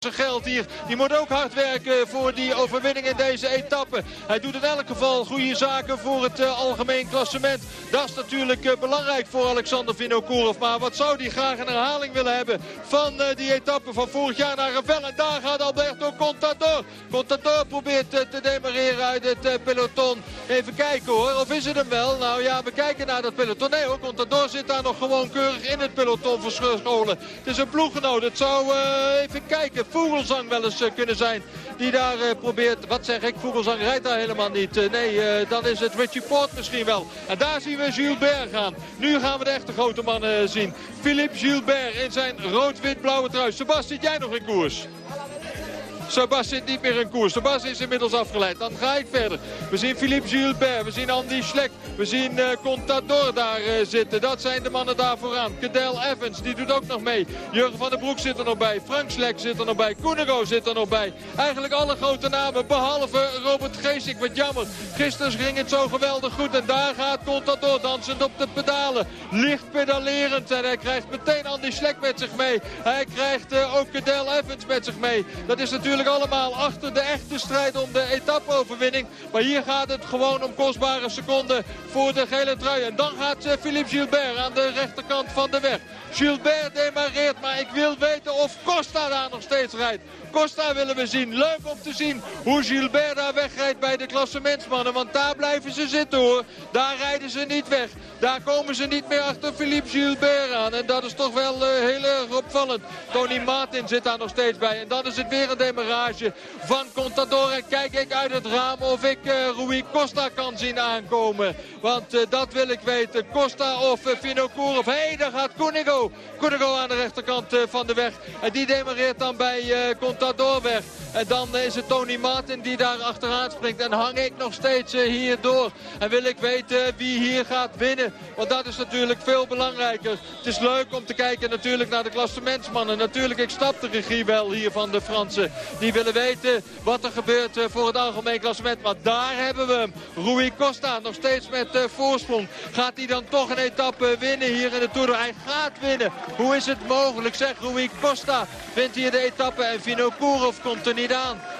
zijn geld hier. Die moet ook hard werken voor die overwinning in deze etappe. Hij doet in elk geval goede zaken voor het uh, algemeen klassement. Dat is natuurlijk uh, belangrijk voor Alexander Vinokourov. Maar wat zou hij graag een herhaling willen hebben van uh, die etappe van vorig jaar naar Ravel. En daar gaat Alberto Contador. Contador probeert te demareren uit het peloton. Even kijken hoor, of is het hem wel? Nou ja, we kijken naar dat peloton. Nee hoor, Contador zit daar nog gewoon keurig in het peloton verscholen. Het is een ploeggenoot. Het zou even kijken. Vogelsang wel eens eh, kunnen zijn. Die daar uh, probeert, wat zeg ik, Vogelsang rijdt daar helemaal niet. Uh, nee, dan is het Richie Port misschien wel. En daar zien we Gilbert gaan. Nu gaan we de echte grote mannen zien. Philippe Gilbert in zijn rood-wit-blauwe trui. Sebas, zit jij nog in koers? Sabas zit niet meer in koers. Sabas is inmiddels afgeleid. Dan ga ik verder. We zien Philippe Gilbert. We zien Andy Schleck. We zien uh, Contador daar uh, zitten. Dat zijn de mannen daar vooraan. Cadel Evans, die doet ook nog mee. Jurgen van der Broek zit er nog bij. Frank Schleck zit er nog bij. Koenigo zit er nog bij. Eigenlijk alle grote namen. Behalve Robert Geesink. Wat jammer. Gisteren ging het zo geweldig goed. En daar gaat Contador dansend op de pedalen. Licht pedalerend. En hij krijgt meteen Andy Schleck met zich mee. Hij krijgt uh, ook Cadel Evans met zich mee. Dat is natuurlijk allemaal achter de echte strijd om de etappeoverwinning. Maar hier gaat het gewoon om kostbare seconden voor de gele trui. En dan gaat eh, Philippe Gilbert aan de rechterkant van de weg. Gilbert demareert, maar ik wil weten of Costa daar nog steeds rijdt. Costa willen we zien. Leuk om te zien hoe Gilbert daar wegrijdt bij de klassementsmannen. Want daar blijven ze zitten hoor. Daar rijden ze niet weg. Daar komen ze niet meer achter Philippe Gilbert aan. En dat is toch wel uh, heel erg opvallend. Tony Martin zit daar nog steeds bij. En dan is het weer een demarage van Contador. En kijk ik uit het raam of ik uh, Rui Costa kan zien aankomen. Want uh, dat wil ik weten. Costa of uh, Vinokourov. Hé, hey, daar gaat Koenigo. Koenigo aan de rechterkant van de weg. En die demareert dan bij Contador weg. En dan is het Tony Martin die daar achteraan springt. En hang ik nog steeds eh, hier door. En wil ik weten wie hier gaat winnen. Want dat is natuurlijk veel belangrijker. Het is leuk om te kijken natuurlijk naar de klassementsmannen. Natuurlijk, ik stap de regie wel hier van de Fransen. Die willen weten wat er gebeurt eh, voor het algemeen klassement. Maar daar hebben we hem. Rui Costa nog steeds met uh, voorsprong. Gaat hij dan toch een etappe winnen hier in de Tour? Hij gaat winnen. Hoe is het mogelijk? Zeg, Rui Costa wint hier de etappe. En Vino Kurov komt er niet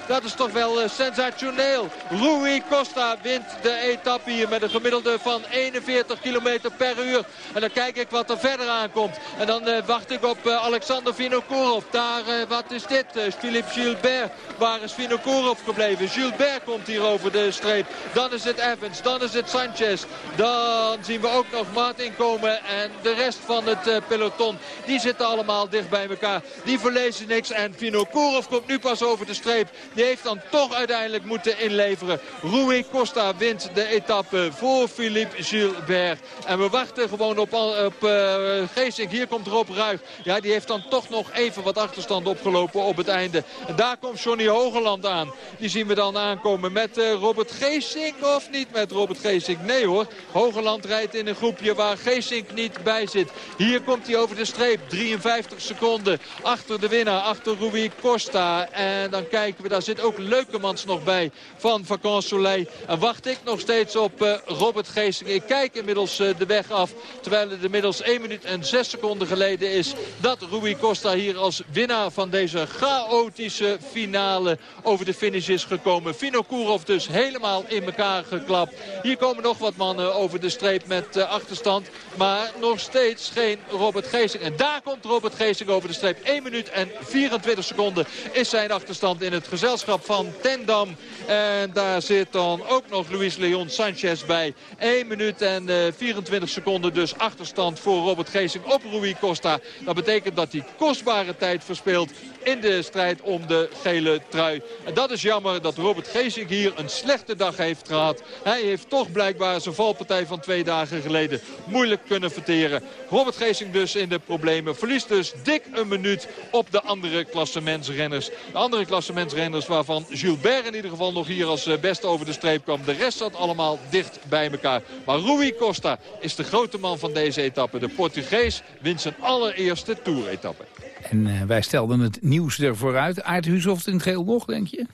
Dat is toch wel uh, sensationeel. Rui Costa wint de etappe hier met een gemiddelde van 41 km per uur. En dan kijk ik wat er verder aankomt. En dan uh, wacht ik op uh, Alexander Vinokourov. Daar, wat is dit? Philippe Gilbert. Waar is Vinokourov gebleven? Gilbert komt hier over de streep. Dan is het Evans. Dan is het Sanchez. Dan zien we ook nog Martin komen. En de rest van het peloton. Die zitten allemaal dicht bij elkaar. Die verlezen niks. En Vinokourov komt nu pas over de streep. Die heeft dan toch uiteindelijk moeten inleveren. Rui Costa wint de etappe voor Philippe Gilbert. En we wachten gewoon op, op uh, Geesink. Hier komt Rob Ruig. Ja, die heeft dan toch nog even wat achterstand opgelopen op het einde. En daar komt Johnny Hogeland aan. Die zien we dan aankomen met uh, Robert Geesink of niet met Robert Geesink? Nee hoor. Hogeland rijdt in een groepje waar Geesink niet bij zit. Hier komt hij over de streep. 53 seconden achter de winnaar. Achter Rui Costa. En dan kijken we, daar zit ook Leukemans nog bij van Vacan Soleil. En wacht ik nog steeds op uh, Robert Geesing. Ik kijk inmiddels uh, de weg af. Terwijl het inmiddels 1 minuut en 6 seconden geleden is dat Rui Costa hier als winnaar van deze chaotische finale over de finish is gekomen. Fino Kourov dus helemaal in elkaar geklapt. Hier komen nog wat mannen over de streep met uh, achterstand. Maar nog steeds geen Robert Geesing. En daar komt Robert Geesing over de streep. 1 minuut en 24 seconden is zijn achterstand in het gezelschap van Tendam. En daar zit dan ook nog Luis Leon Sanchez bij. 1 minuut en uh, 24 seconden dus achterstand voor Robert Geesing op Rui Costa. Dat betekent dat hij kostbare tijd verspeelt in de strijd om de gele trui. En dat is jammer dat Robert Geesing hier een slechte dag heeft gehad. Hij heeft toch blijkbaar zijn valpartij van twee dagen geleden moeilijk kunnen verteren. Robert Geesing dus in de problemen. Verliest dus dik een minuut op de andere klassementsrenners. De andere klassementsrenners waarvan Gilbert in ieder geval nog hier als eh, beste over de streep kwam. De rest zat allemaal dicht bij elkaar. Maar Rui Costa is de grote man van deze etappe. De Portugees wint zijn allereerste Tour-etappe. En uh, wij stelden het nieuws ervoor uit. Aart Huzoft in het geel nog, denk je?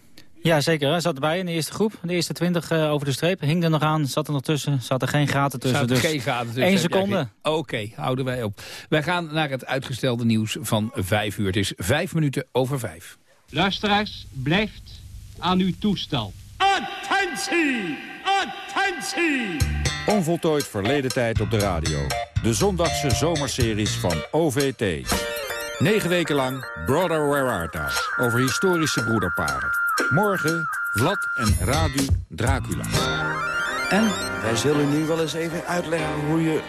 Ja, zeker. Hij zat erbij in de eerste groep. De eerste 20 uh, over de streep. Hing er nog aan, zat er nog tussen. Zat er geen gaten tussen. Zat er dus geen gaten tussen. Eén seconde. Oké, okay, houden wij op. Wij gaan naar het uitgestelde nieuws van vijf uur. Het is vijf minuten over vijf. Luisteraars, blijft aan uw toestel. Attentie! Attentie! Onvoltooid verleden tijd op de radio. De zondagse zomerseries van OVT. Negen weken lang Brother Where Art Thou? Over historische broederparen. Morgen Vlad en Radu Dracula. En wij zullen nu wel eens even uitleggen hoe je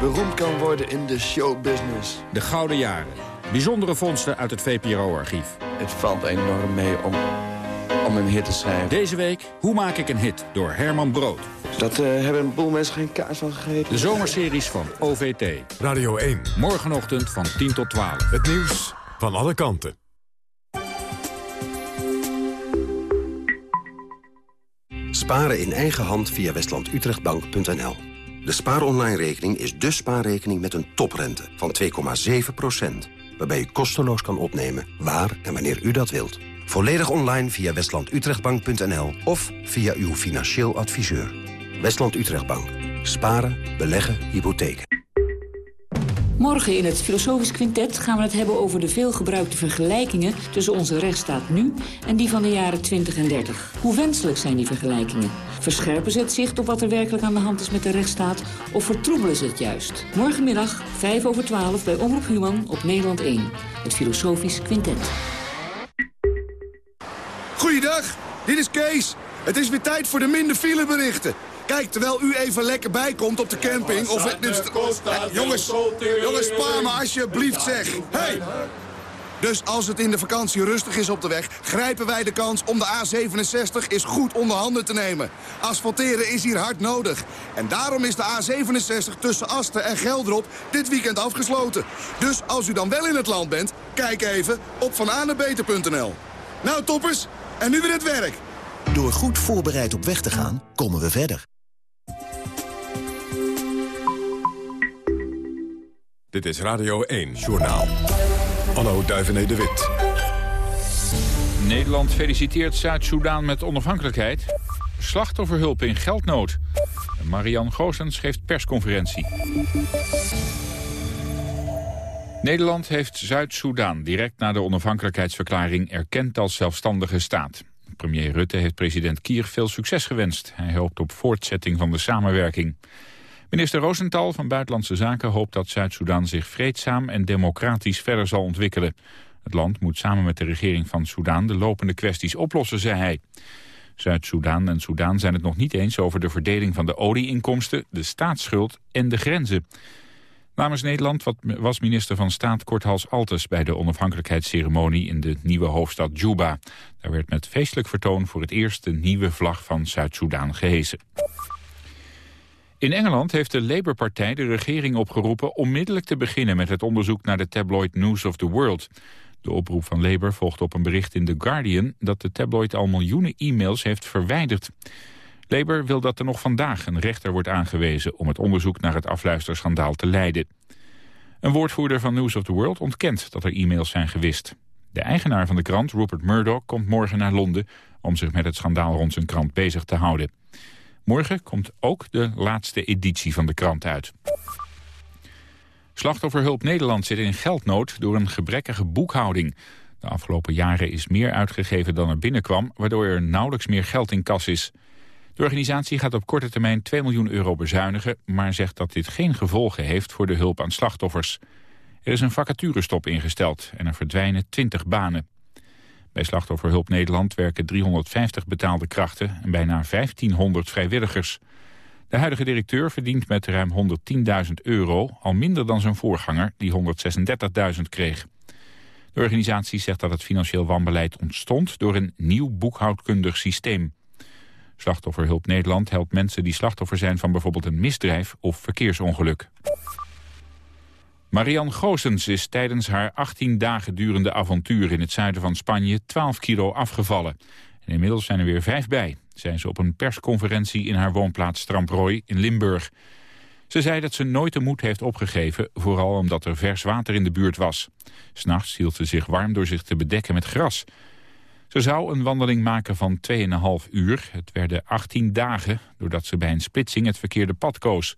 beroemd kan worden in de showbusiness. De Gouden Jaren. Bijzondere vondsten uit het VPRO-archief. Het valt enorm mee om, om een hit te schrijven. Deze week Hoe maak ik een hit door Herman Brood. Dat uh, hebben een boel mensen geen kaas van gegeten. De zomerseries van OVT. Radio 1. Morgenochtend van 10 tot 12. Het nieuws van alle kanten. Sparen in eigen hand via westlandutrechtbank.nl. De spaaronline-rekening is de spaarrekening met een toprente van 2,7%. Waarbij u kosteloos kan opnemen waar en wanneer u dat wilt. Volledig online via westlandutrechtbank.nl of via uw financieel adviseur. Westland Utrechtbank. Sparen, beleggen, hypotheken. Morgen in het Filosofisch Quintet gaan we het hebben over de veelgebruikte vergelijkingen tussen onze rechtsstaat nu en die van de jaren 20 en 30. Hoe wenselijk zijn die vergelijkingen? Verscherpen ze het zicht op wat er werkelijk aan de hand is met de rechtsstaat of vertroebelen ze het juist? Morgenmiddag, 5 over 12 bij Omroep Human op Nederland 1. Het Filosofisch Quintet. Goeiedag, dit is Kees. Het is weer tijd voor de minder fileberichten. Kijk, terwijl u even lekker bijkomt op de camping... of dit, jongens, jongens, spaar me alsjeblieft, zeg. Hey. Dus als het in de vakantie rustig is op de weg... grijpen wij de kans om de A67 eens goed onder handen te nemen. Asfalteren is hier hard nodig. En daarom is de A67 tussen Asten en Geldrop dit weekend afgesloten. Dus als u dan wel in het land bent, kijk even op vananebeter.nl. Nou, toppers, en nu weer het werk. Door goed voorbereid op weg te gaan, komen we verder. Dit is Radio 1 Journaal. Anno Duivené de Wit. Nederland feliciteert Zuid-Soedan met onafhankelijkheid. Slachtofferhulp in geldnood. Marian Goosens geeft persconferentie. Nederland heeft Zuid-Soedan direct na de onafhankelijkheidsverklaring erkend als zelfstandige staat. Premier Rutte heeft president Kier veel succes gewenst. Hij hoopt op voortzetting van de samenwerking. Minister Rosenthal van Buitenlandse Zaken hoopt dat Zuid-Soedan zich vreedzaam en democratisch verder zal ontwikkelen. Het land moet samen met de regering van Soedan de lopende kwesties oplossen, zei hij. Zuid-Soedan en Soedan zijn het nog niet eens over de verdeling van de olieinkomsten, de staatsschuld en de grenzen. Namens Nederland was minister van Staat Korthals Altes bij de onafhankelijkheidsceremonie in de nieuwe hoofdstad Juba. Daar werd met feestelijk vertoon voor het eerst de nieuwe vlag van Zuid-Soedan gehesen. In Engeland heeft de Labour-partij de regering opgeroepen onmiddellijk te beginnen met het onderzoek naar de tabloid News of the World. De oproep van Labour volgt op een bericht in The Guardian dat de tabloid al miljoenen e-mails heeft verwijderd. Labour wil dat er nog vandaag een rechter wordt aangewezen om het onderzoek naar het afluisterschandaal te leiden. Een woordvoerder van News of the World ontkent dat er e-mails zijn gewist. De eigenaar van de krant, Rupert Murdoch, komt morgen naar Londen om zich met het schandaal rond zijn krant bezig te houden. Morgen komt ook de laatste editie van de krant uit. Slachtofferhulp Nederland zit in geldnood door een gebrekkige boekhouding. De afgelopen jaren is meer uitgegeven dan er binnenkwam... waardoor er nauwelijks meer geld in kas is. De organisatie gaat op korte termijn 2 miljoen euro bezuinigen... maar zegt dat dit geen gevolgen heeft voor de hulp aan slachtoffers. Er is een vacaturestop ingesteld en er verdwijnen 20 banen. Bij Slachtofferhulp Nederland werken 350 betaalde krachten... en bijna 1500 vrijwilligers. De huidige directeur verdient met ruim 110.000 euro... al minder dan zijn voorganger, die 136.000 kreeg. De organisatie zegt dat het financieel wanbeleid ontstond... door een nieuw boekhoudkundig systeem. Slachtofferhulp Nederland helpt mensen die slachtoffer zijn van bijvoorbeeld een misdrijf of verkeersongeluk. Marianne Goosens is tijdens haar 18 dagen durende avontuur in het zuiden van Spanje 12 kilo afgevallen. En inmiddels zijn er weer vijf bij, zei ze op een persconferentie in haar woonplaats Stramprooi in Limburg. Ze zei dat ze nooit de moed heeft opgegeven, vooral omdat er vers water in de buurt was. S'nachts hield ze zich warm door zich te bedekken met gras. Ze zou een wandeling maken van 2,5 uur. Het werden 18 dagen, doordat ze bij een splitsing het verkeerde pad koos.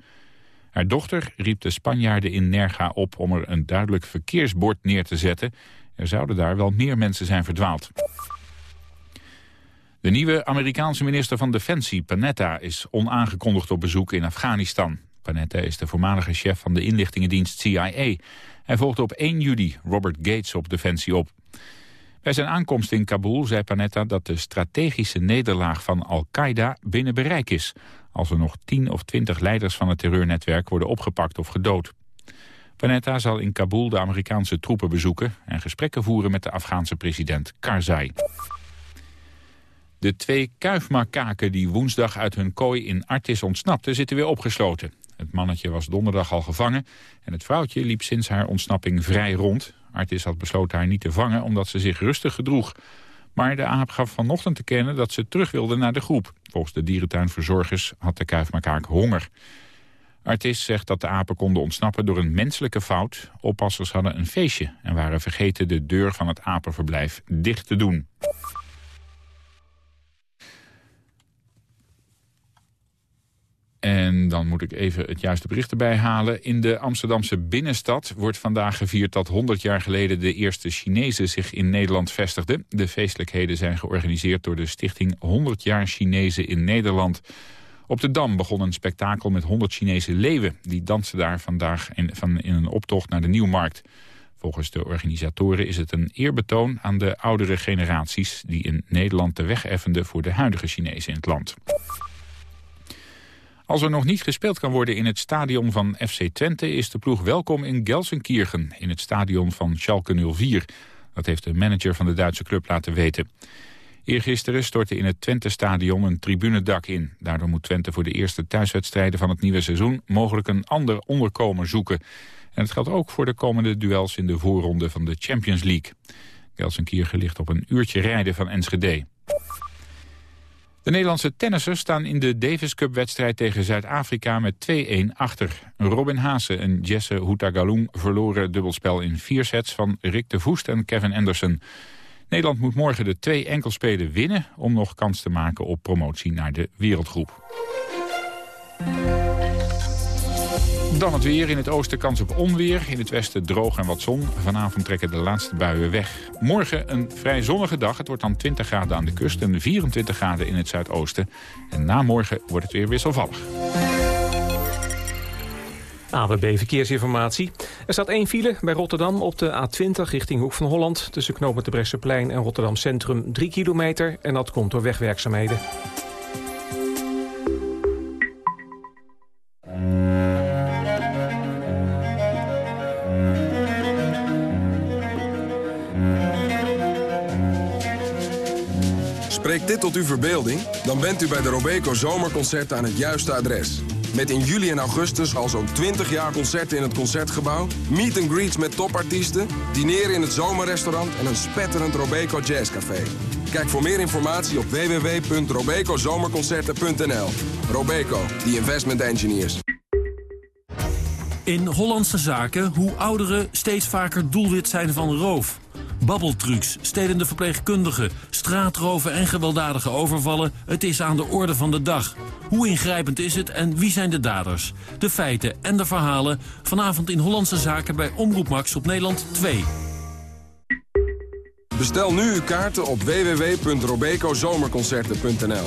Haar dochter riep de Spanjaarden in Nerga op om er een duidelijk verkeersbord neer te zetten... Er zouden daar wel meer mensen zijn verdwaald. De nieuwe Amerikaanse minister van Defensie, Panetta, is onaangekondigd op bezoek in Afghanistan. Panetta is de voormalige chef van de inlichtingendienst CIA. Hij volgde op 1 juli Robert Gates op Defensie op. Bij zijn aankomst in Kabul zei Panetta dat de strategische nederlaag van Al-Qaeda binnen bereik is... als er nog 10 of 20 leiders van het terreurnetwerk worden opgepakt of gedood. Panetta zal in Kabul de Amerikaanse troepen bezoeken... en gesprekken voeren met de Afghaanse president Karzai. De twee kuifmakaken die woensdag uit hun kooi in Artis ontsnapten... zitten weer opgesloten. Het mannetje was donderdag al gevangen... en het vrouwtje liep sinds haar ontsnapping vrij rond. Artis had besloten haar niet te vangen omdat ze zich rustig gedroeg. Maar de aap gaf vanochtend te kennen dat ze terug wilde naar de groep. Volgens de dierentuinverzorgers had de kuifmakaak honger. Artis zegt dat de apen konden ontsnappen door een menselijke fout. Oppassers hadden een feestje en waren vergeten de deur van het apenverblijf dicht te doen. En dan moet ik even het juiste bericht erbij halen. In de Amsterdamse binnenstad wordt vandaag gevierd dat 100 jaar geleden de eerste Chinezen zich in Nederland vestigden. De feestelijkheden zijn georganiseerd door de stichting 100 jaar Chinezen in Nederland. Op de Dam begon een spektakel met 100 Chinese leeuwen. Die dansen daar vandaag in, van, in een optocht naar de Nieuwmarkt. Volgens de organisatoren is het een eerbetoon aan de oudere generaties... die in Nederland de weg effenden voor de huidige Chinezen in het land. Als er nog niet gespeeld kan worden in het stadion van FC Twente... is de ploeg welkom in Gelsenkirchen, in het stadion van Schalke 04. Dat heeft de manager van de Duitse club laten weten. Eergisteren stortte in het Twente-stadion een tribunedak in. Daardoor moet Twente voor de eerste thuiswedstrijden van het nieuwe seizoen... mogelijk een ander onderkomen zoeken. En het geldt ook voor de komende duels in de voorronde van de Champions League. Gelsenkirchen ligt op een uurtje rijden van Enschede. De Nederlandse tennissers staan in de Davis Cup-wedstrijd tegen Zuid-Afrika met 2-1 achter. Robin Haase en Jesse Houtagaloen verloren dubbelspel in vier sets van Rick de Voest en Kevin Anderson. Nederland moet morgen de twee enkelspelen winnen om nog kans te maken op promotie naar de wereldgroep. Dan het weer. In het oosten kans op onweer. In het westen droog en wat zon. Vanavond trekken de laatste buien weg. Morgen een vrij zonnige dag. Het wordt dan 20 graden aan de kust en 24 graden in het zuidoosten. En na morgen wordt het weer wisselvallig. ABB Verkeersinformatie. Er staat één file bij Rotterdam op de A20 richting Hoek van Holland... tussen knooppunt de Bresseplein en Rotterdam Centrum 3 kilometer... en dat komt door wegwerkzaamheden. Spreekt dit tot uw verbeelding? Dan bent u bij de Robeco Zomerconcerten aan het juiste adres. Met in juli en augustus al zo'n 20 jaar concerten in het Concertgebouw... meet and greets met topartiesten, dineren in het zomerrestaurant... en een spetterend Robeco Jazzcafé. Kijk voor meer informatie op www.robecozomerconcerten.nl. Robeco, the investment engineers. In Hollandse zaken hoe ouderen steeds vaker doelwit zijn van roof. Babbeltrucs, stelende verpleegkundigen, straatroven en gewelddadige overvallen... het is aan de orde van de dag. Hoe ingrijpend is het en wie zijn de daders? De feiten en de verhalen vanavond in Hollandse Zaken bij Omroep Max op Nederland 2. Bestel nu uw kaarten op www.robecozomerconcerten.nl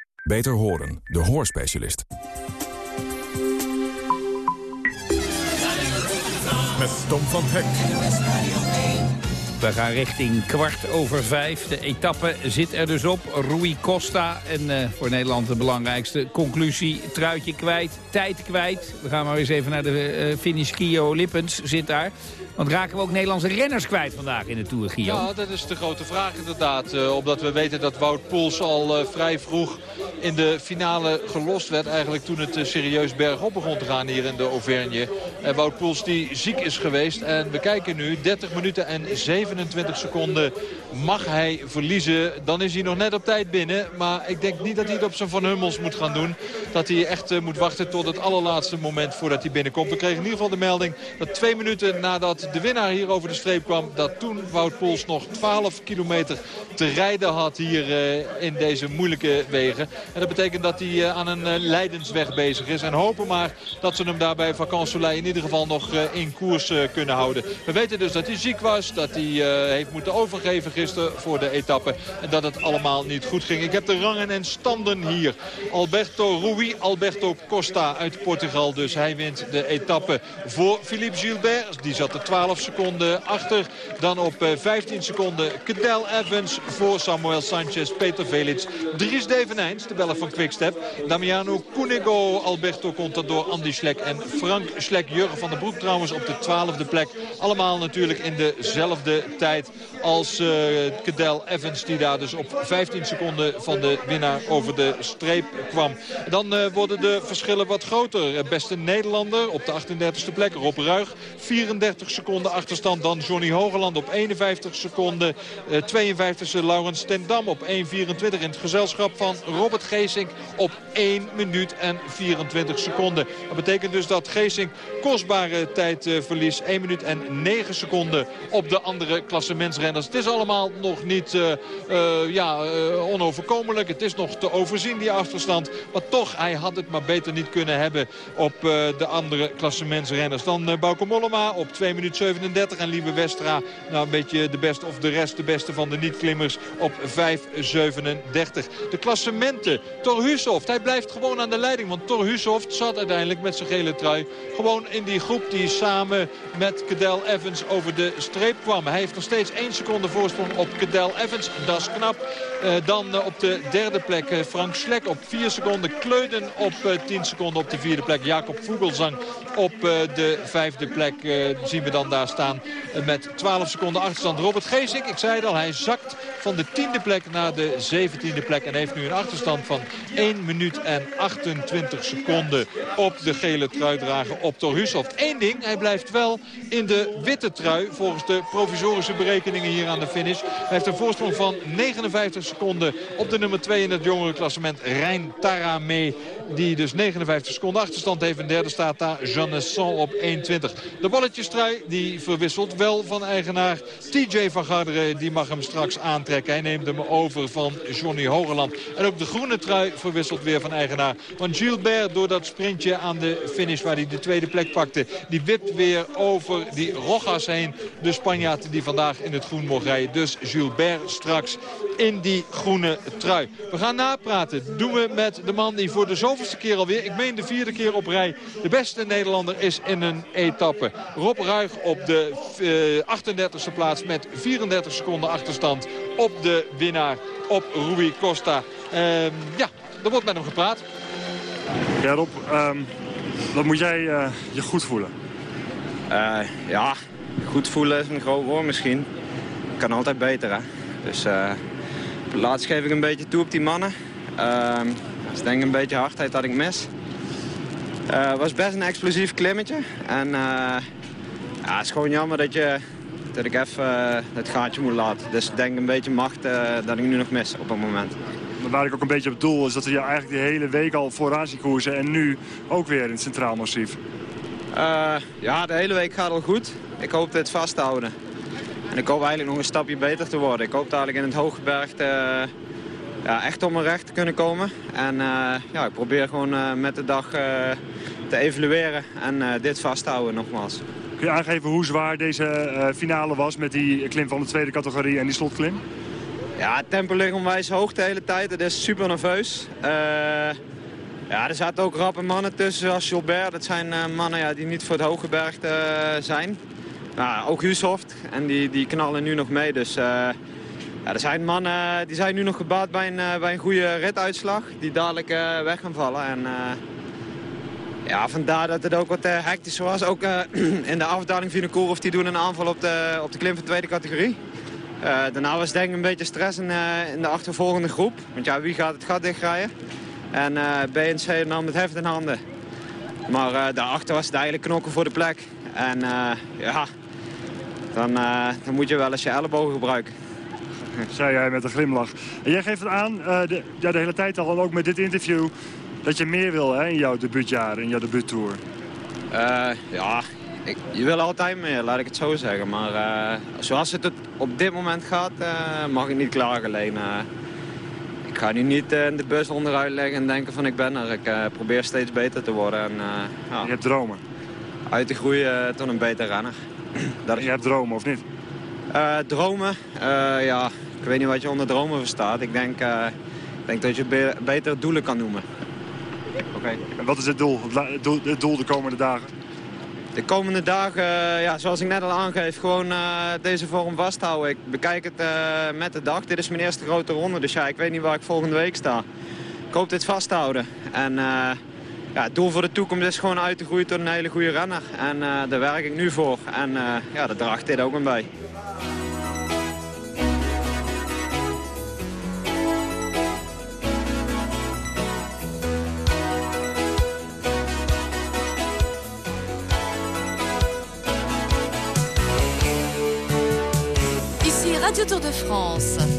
Beter horen, de hoorspecialist. Met Tom van Hek. We gaan richting kwart over vijf. De etappe zit er dus op. Rui Costa. En uh, voor Nederland de belangrijkste conclusie. Truitje kwijt, tijd kwijt. We gaan maar eens even naar de uh, finish. Gio Lippens zit daar. Want raken we ook Nederlandse renners kwijt vandaag in de Tour? Ja, dat is de grote vraag inderdaad. Uh, omdat we weten dat Wout Poels al uh, vrij vroeg in de finale gelost werd. Eigenlijk toen het uh, serieus bergop begon te gaan hier in de Auvergne. En Wout Poels die ziek is geweest. En we kijken nu, 30 minuten en 27 seconden mag hij verliezen. Dan is hij nog net op tijd binnen. Maar ik denk niet dat hij het op zijn Van Hummels moet gaan doen. Dat hij echt moet wachten tot het allerlaatste moment voordat hij binnenkomt. We kregen in ieder geval de melding dat twee minuten nadat de winnaar hier over de streep kwam... dat toen Wout Poels nog 12 kilometer te rijden had hier in deze moeilijke wegen. En dat betekent dat hij aan een leidensweg bezig is. En hopen maar dat ze hem daarbij Vacances in ieder geval nog in koers kunnen houden. We weten dus dat hij ziek was, dat hij heeft moeten overgeven gisteren voor de etappe. En dat het allemaal niet goed ging. Ik heb de rangen en standen hier. Alberto Rui, Alberto Costa uit Portugal. Dus hij wint de etappe voor Philippe Gilbert. Die zat er 12 seconden achter. Dan op 15 seconden Cadel Evans voor Samuel Sanchez, Peter Velits. Dries Devenijns, de bellen van Quickstep. Damiano Cunego, Alberto Contador, Andy Schlek en Frank Schlek. Jurgen van der Broek trouwens op de 12e plek. Allemaal natuurlijk in dezelfde tijd als uh, Evans. Die daar dus op 15 seconden van de winnaar over de streep kwam. Dan uh, worden de verschillen wat groter. Beste Nederlander op de 38e plek. Rob Ruig 34 seconden achterstand. Dan Johnny Hogeland op 51 seconden. Uh, 52e Laurens Tendam op 1.24 in het gezelschap van Robert Geesink op 1 minuut en 24 seconden. Dat betekent dus dat Geesink kostbare tijd uh, verliest. 1 minuut en 9 seconden op de andere klassementsrenners. Het is allemaal nog niet uh, uh, ja, onoverkomelijk. Het is nog te overzien die achterstand. Maar toch, hij had het maar beter niet kunnen hebben op de andere klassementsrenners. Dan Bauke Mollema op 2 minuten 37 en Lieve Westra. Nou, een beetje de beste of de rest, de beste van de niet-klimmers op 5.37. De klassementen. Thor Hushoft, hij blijft gewoon aan de leiding. Want Thor Hushoft zat uiteindelijk met zijn gele trui gewoon in die groep die samen met Cadel Evans over de streep kwam. Hij heeft nog steeds 1 seconde voorsprong op Cadel Evans. Dat is knap. Uh, dan uh, op de derde plek uh, Frank Schlek op 4 seconden. Kleuden op 10 seconden op de vierde plek. Jacob Vogelsang op de vijfde plek zien we dan daar staan met 12 seconden achterstand. Robert Geesink, ik zei het al, hij zakt van de tiende plek naar de zeventiende plek. En heeft nu een achterstand van 1 minuut en 28 seconden op de gele truidrager op Thor Hushoft. Eén ding, hij blijft wel in de witte trui volgens de provisorische berekeningen hier aan de finish. Hij heeft een voorsprong van 59 seconden op de nummer 2 in het jongere klassement Rijn Taramee. Die dus 59 seconden achterstand heeft. En derde staat daar Jeannesson op 1.20. De bolletjestrui die verwisselt wel van eigenaar TJ van Garderen. Die mag hem straks aantrekken. Hij neemt hem over van Johnny Hogeland. En ook de groene trui verwisselt weer van eigenaar. Want Gilbert door dat sprintje aan de finish waar hij de tweede plek pakte. Die wipt weer over die Rojas heen. De Spanjaard die vandaag in het groen mocht rijden. Dus Gilbert straks in die groene trui. We gaan napraten. Doen we met de man die voor de zoveelste keer alweer, ik meen de vierde keer op rij, de beste Nederlander is in een etappe. Rob Ruig op de uh, 38e plaats met 34 seconden achterstand op de winnaar, op Rui Costa. Uh, ja, er wordt met hem gepraat. Ja Rob, um, wat moet jij uh, je goed voelen? Uh, ja, goed voelen is een groot woord misschien. Kan altijd beter hè. Dus uh, laatst geef ik een beetje toe op die mannen. Uh, dat is denk ik een beetje hardheid dat ik mis. Het uh, was best een explosief klimmetje. En uh, ja, het is gewoon jammer dat, je, dat ik even uh, het gaatje moet laten. Dus ik denk een beetje macht dat ik nu nog mis op het moment. Maar waar ik ook een beetje op doel is dat we jou eigenlijk de hele week al vooraan zien koersen. En nu ook weer in het Centraal Massief. ja, de hele week gaat al goed. Ik hoop dit vasthouden. En ik hoop eigenlijk nog een stapje beter te worden. Ik hoop dadelijk in het hooggebergte uh, ja, echt op mijn recht te kunnen komen. En uh, ja, ik probeer gewoon met de dag te evalueren en dit vasthouden nogmaals. Kun je aangeven hoe zwaar deze finale was met die klim van de tweede categorie en die slotklim? Ja, het tempo ligt onwijs hoog de hele tijd. Het is super nerveus. ja, er zaten ook rappe mannen tussen zoals Gilbert. Dat zijn mannen ja, die niet voor het hooggebergte zijn. Nou, ook Huushoft. En die, die knallen nu nog mee. Dus ja, er zijn mannen die zijn nu nog gebaat bij een, bij een goede rituitslag. Die dadelijk weg gaan vallen. En ja, vandaar dat het ook wat hectisch was. Ook in de afdaling Vinokourov die doen een aanval op de, op de klim van tweede categorie. daarna was denk ik een beetje stress in, in de achtervolgende groep. Want ja, wie gaat het gat dichtrijden? En BNC nam het heft in handen. Maar daarachter was het eigenlijk knokken voor de plek. En ja, dan, dan moet je wel eens je ellebogen gebruiken. Zei jij met een glimlach. Jij geeft het aan, de, ja, de hele tijd al, ook met dit interview... dat je meer wil hè, in jouw debuutjaar, in jouw debuuttour. ja, ik, je wil altijd meer, laat ik het zo zeggen. Maar uh, zoals het op dit moment gaat, uh, mag ik niet klagen alleen. Uh, ik ga nu niet in de bus onderuit leggen en denken van ik ben er. Ik probeer steeds beter te worden. En, ja. Je hebt dromen? Uit te groeien tot een beter renner. Dat is... Je hebt dromen of niet? dromen? ja, ik weet niet wat je onder dromen verstaat. Ik denk, ik denk dat je be beter doelen kan noemen. Oké. En wat is het doel, het doel, de komende dagen? De komende dagen, eh, ja, zoals ik net al aangeef, gewoon uh, deze vorm vasthouden. Ik bekijk het uh, met de dag. Dit is mijn eerste grote ronde, dus ja, ik weet niet waar ik volgende week sta. Ik hoop dit vasthouden. En ja, het doel voor de toekomst is gewoon uit te groeien tot een hele goede renner. En daar werk ik nu voor. En ja, daar draagt dit ook een bij. Tour de France.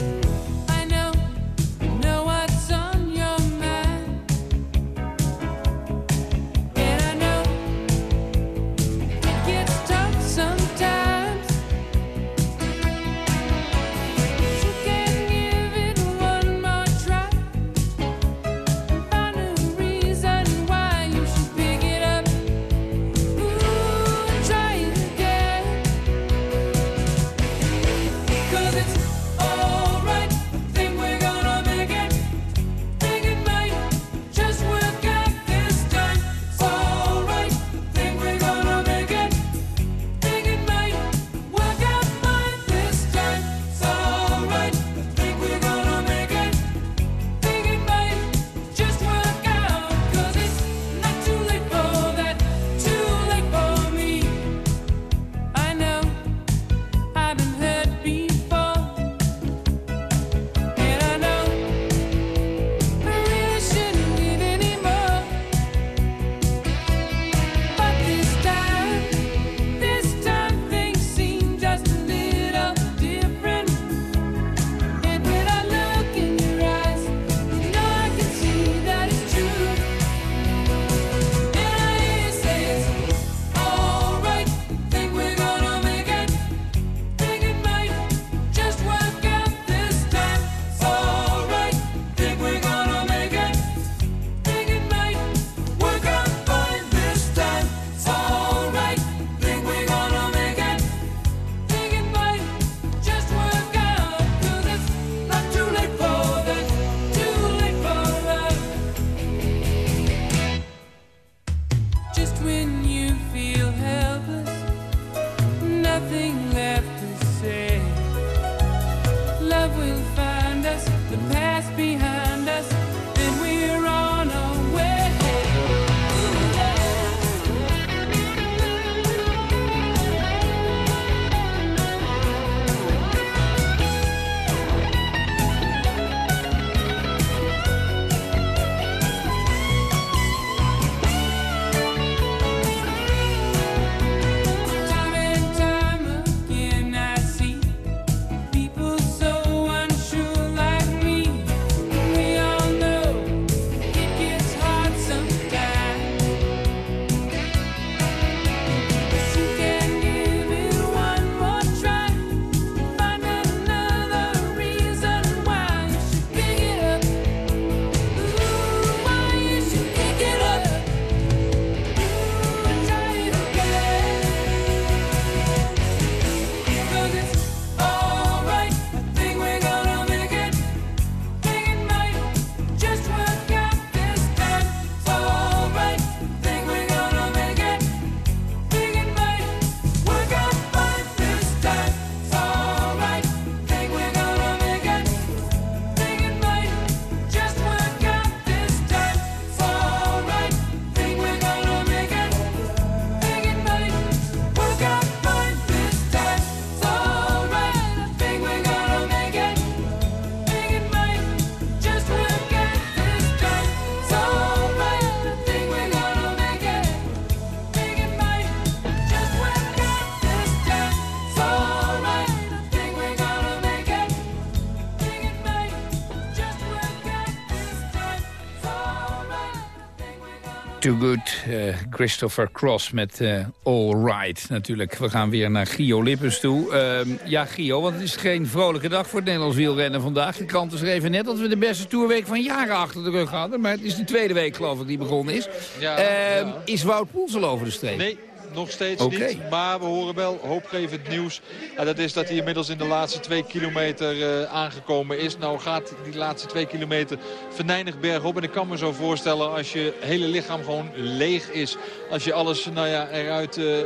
Good, uh, Christopher Cross met uh, All Right natuurlijk. We gaan weer naar Gio Lippens toe. Uh, ja, Gio, want het is geen vrolijke dag voor het Nederlands wielrennen vandaag. De kranten schreven net dat we de beste toerweek van jaren achter de rug hadden. Maar het is de tweede week, geloof ik, die begonnen is. Ja, ehm, ja. Is Wout Poels al over de streep? Nee, nog steeds niet. Maar we horen wel hoopgevend nieuws. En dat is dat hij inmiddels in de laatste twee kilometer uh, aangekomen is. Nou gaat die laatste twee kilometer venijnig bergop. En ik kan me zo voorstellen als je hele lichaam gewoon leeg is. Als je alles nou ja, eruit uh, uh,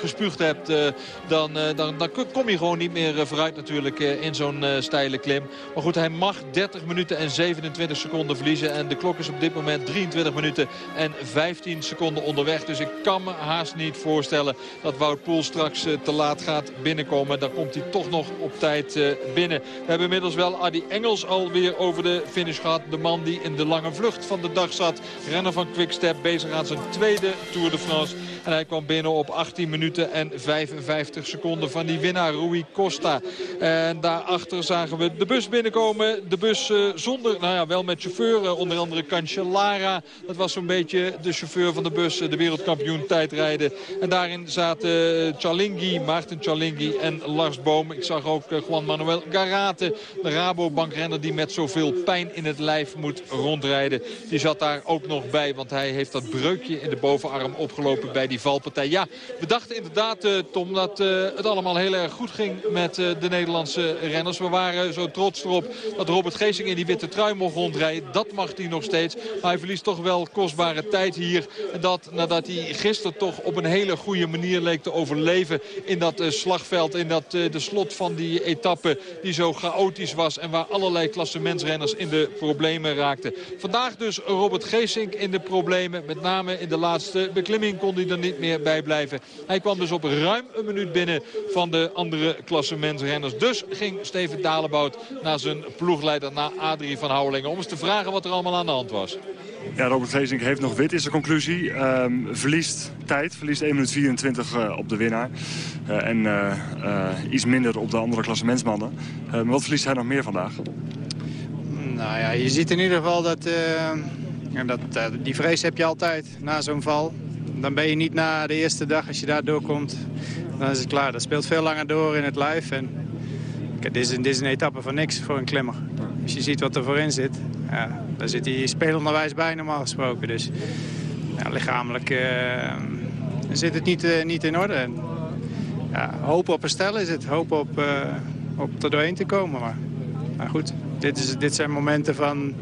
gespuugd hebt. dan, dan, dan kom je gewoon niet meer vooruit natuurlijk in zo'n steile klim. Maar goed, hij mag 30 minuten en 27 seconden verliezen. En de klok is op dit moment 23 minuten en 15 seconden onderweg. Dus ik kan me haast niet niet voorstellen dat Wout Poel straks eh, te laat gaat binnenkomen. Dan komt hij toch nog op tijd eh, binnen. We hebben inmiddels wel Adi Engels alweer over de finish gehad. De man die in de lange vlucht van de dag zat. Renner van Quickstep bezig aan zijn tweede Tour de France. En hij kwam binnen op 18 minuten en 55 seconden van die winnaar Rui Costa. En daarachter zagen we de bus binnenkomen. De bus uh, zonder, nou ja, wel met chauffeur. onder andere Cancellara. Dat was zo'n beetje de chauffeur van de bus. De wereldkampioen tijdrijden. En daarin zaten Chalingi, Maarten Chalingi en Lars Boom. Ik zag ook eh, Juan Manuel Garate, de Rabobankrenner die met zoveel pijn in het lijf moet rondrijden. Die zat daar ook nog bij, want hij heeft dat breukje in de bovenarm opgelopen bij die valpartij. Ja, we dachten inderdaad, uh, Tom, dat het allemaal heel erg goed ging met de Nederlandse renners. We waren zo trots erop dat Robert Geesing in die witte trui mocht rondrijden. Dat mag hij nog steeds. Maar hij verliest toch wel kostbare tijd hier. En dat nadat hij gisteren toch op een hele goede manier leek te overleven in dat uh, slagveld. In dat, uh, de slot van die etappe die zo chaotisch was. En waar allerlei klassementsrenners in de problemen raakten. Vandaag dus Robert Geesink in de problemen. Met name in de laatste beklimming kon hij er niet meer bij blijven. Hij kwam dus op ruim een minuut binnen van de andere klassementsrenners. Dus ging Steven Dalebout naar zijn ploegleider, naar Adrie van Houwelingen. Om eens te vragen wat er allemaal aan de hand was. Ja, Robert Geesink heeft nog wit, is de conclusie. Um, verliest tijd, verliest 1 minuut 24 uh, op de winnaar. Uh, en uh, iets minder op de andere klassementsmannen. maar wat verliest hij nog meer vandaag? Nou ja, je ziet in ieder geval dat, dat die vrees heb je altijd na zo'n val. Dan ben je niet na de eerste dag, als je daar doorkomt, dan is het klaar. Dat speelt veel langer door in het lijf. En, dit, is een, dit is een etappe van niks voor een klimmer. Als je ziet wat er voorin zit, ja, daar zit hij spelenderwijs bij normaal gesproken. Dus lichamelijk uh, zit het niet, uh, niet in orde. Ja, hoop op herstel is het. Hoop op, uh, op er doorheen te komen. Maar, maar goed, dit, is, dit zijn momenten van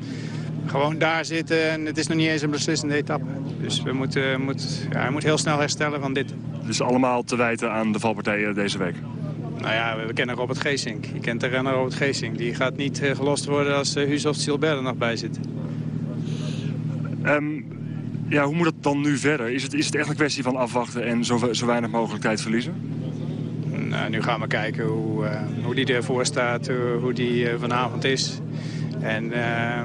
gewoon daar zitten. En het is nog niet eens een beslissende etappe. Dus we moeten, moet, ja, hij moet heel snel herstellen van dit. Dus allemaal te wijten aan de valpartijen deze week? Nou ja, we kennen Robert Geesink. Je kent de renner Robert Geesink. Die gaat niet gelost worden als uh, Huzoft Silbert er nog bij zit. Um, ja, hoe moet het dan nu verder? Is het, is het echt een kwestie van afwachten en zo, zo weinig mogelijk tijd verliezen? Nou, nu gaan we kijken hoe, uh, hoe die ervoor staat, hoe, hoe die uh, vanavond is. En uh,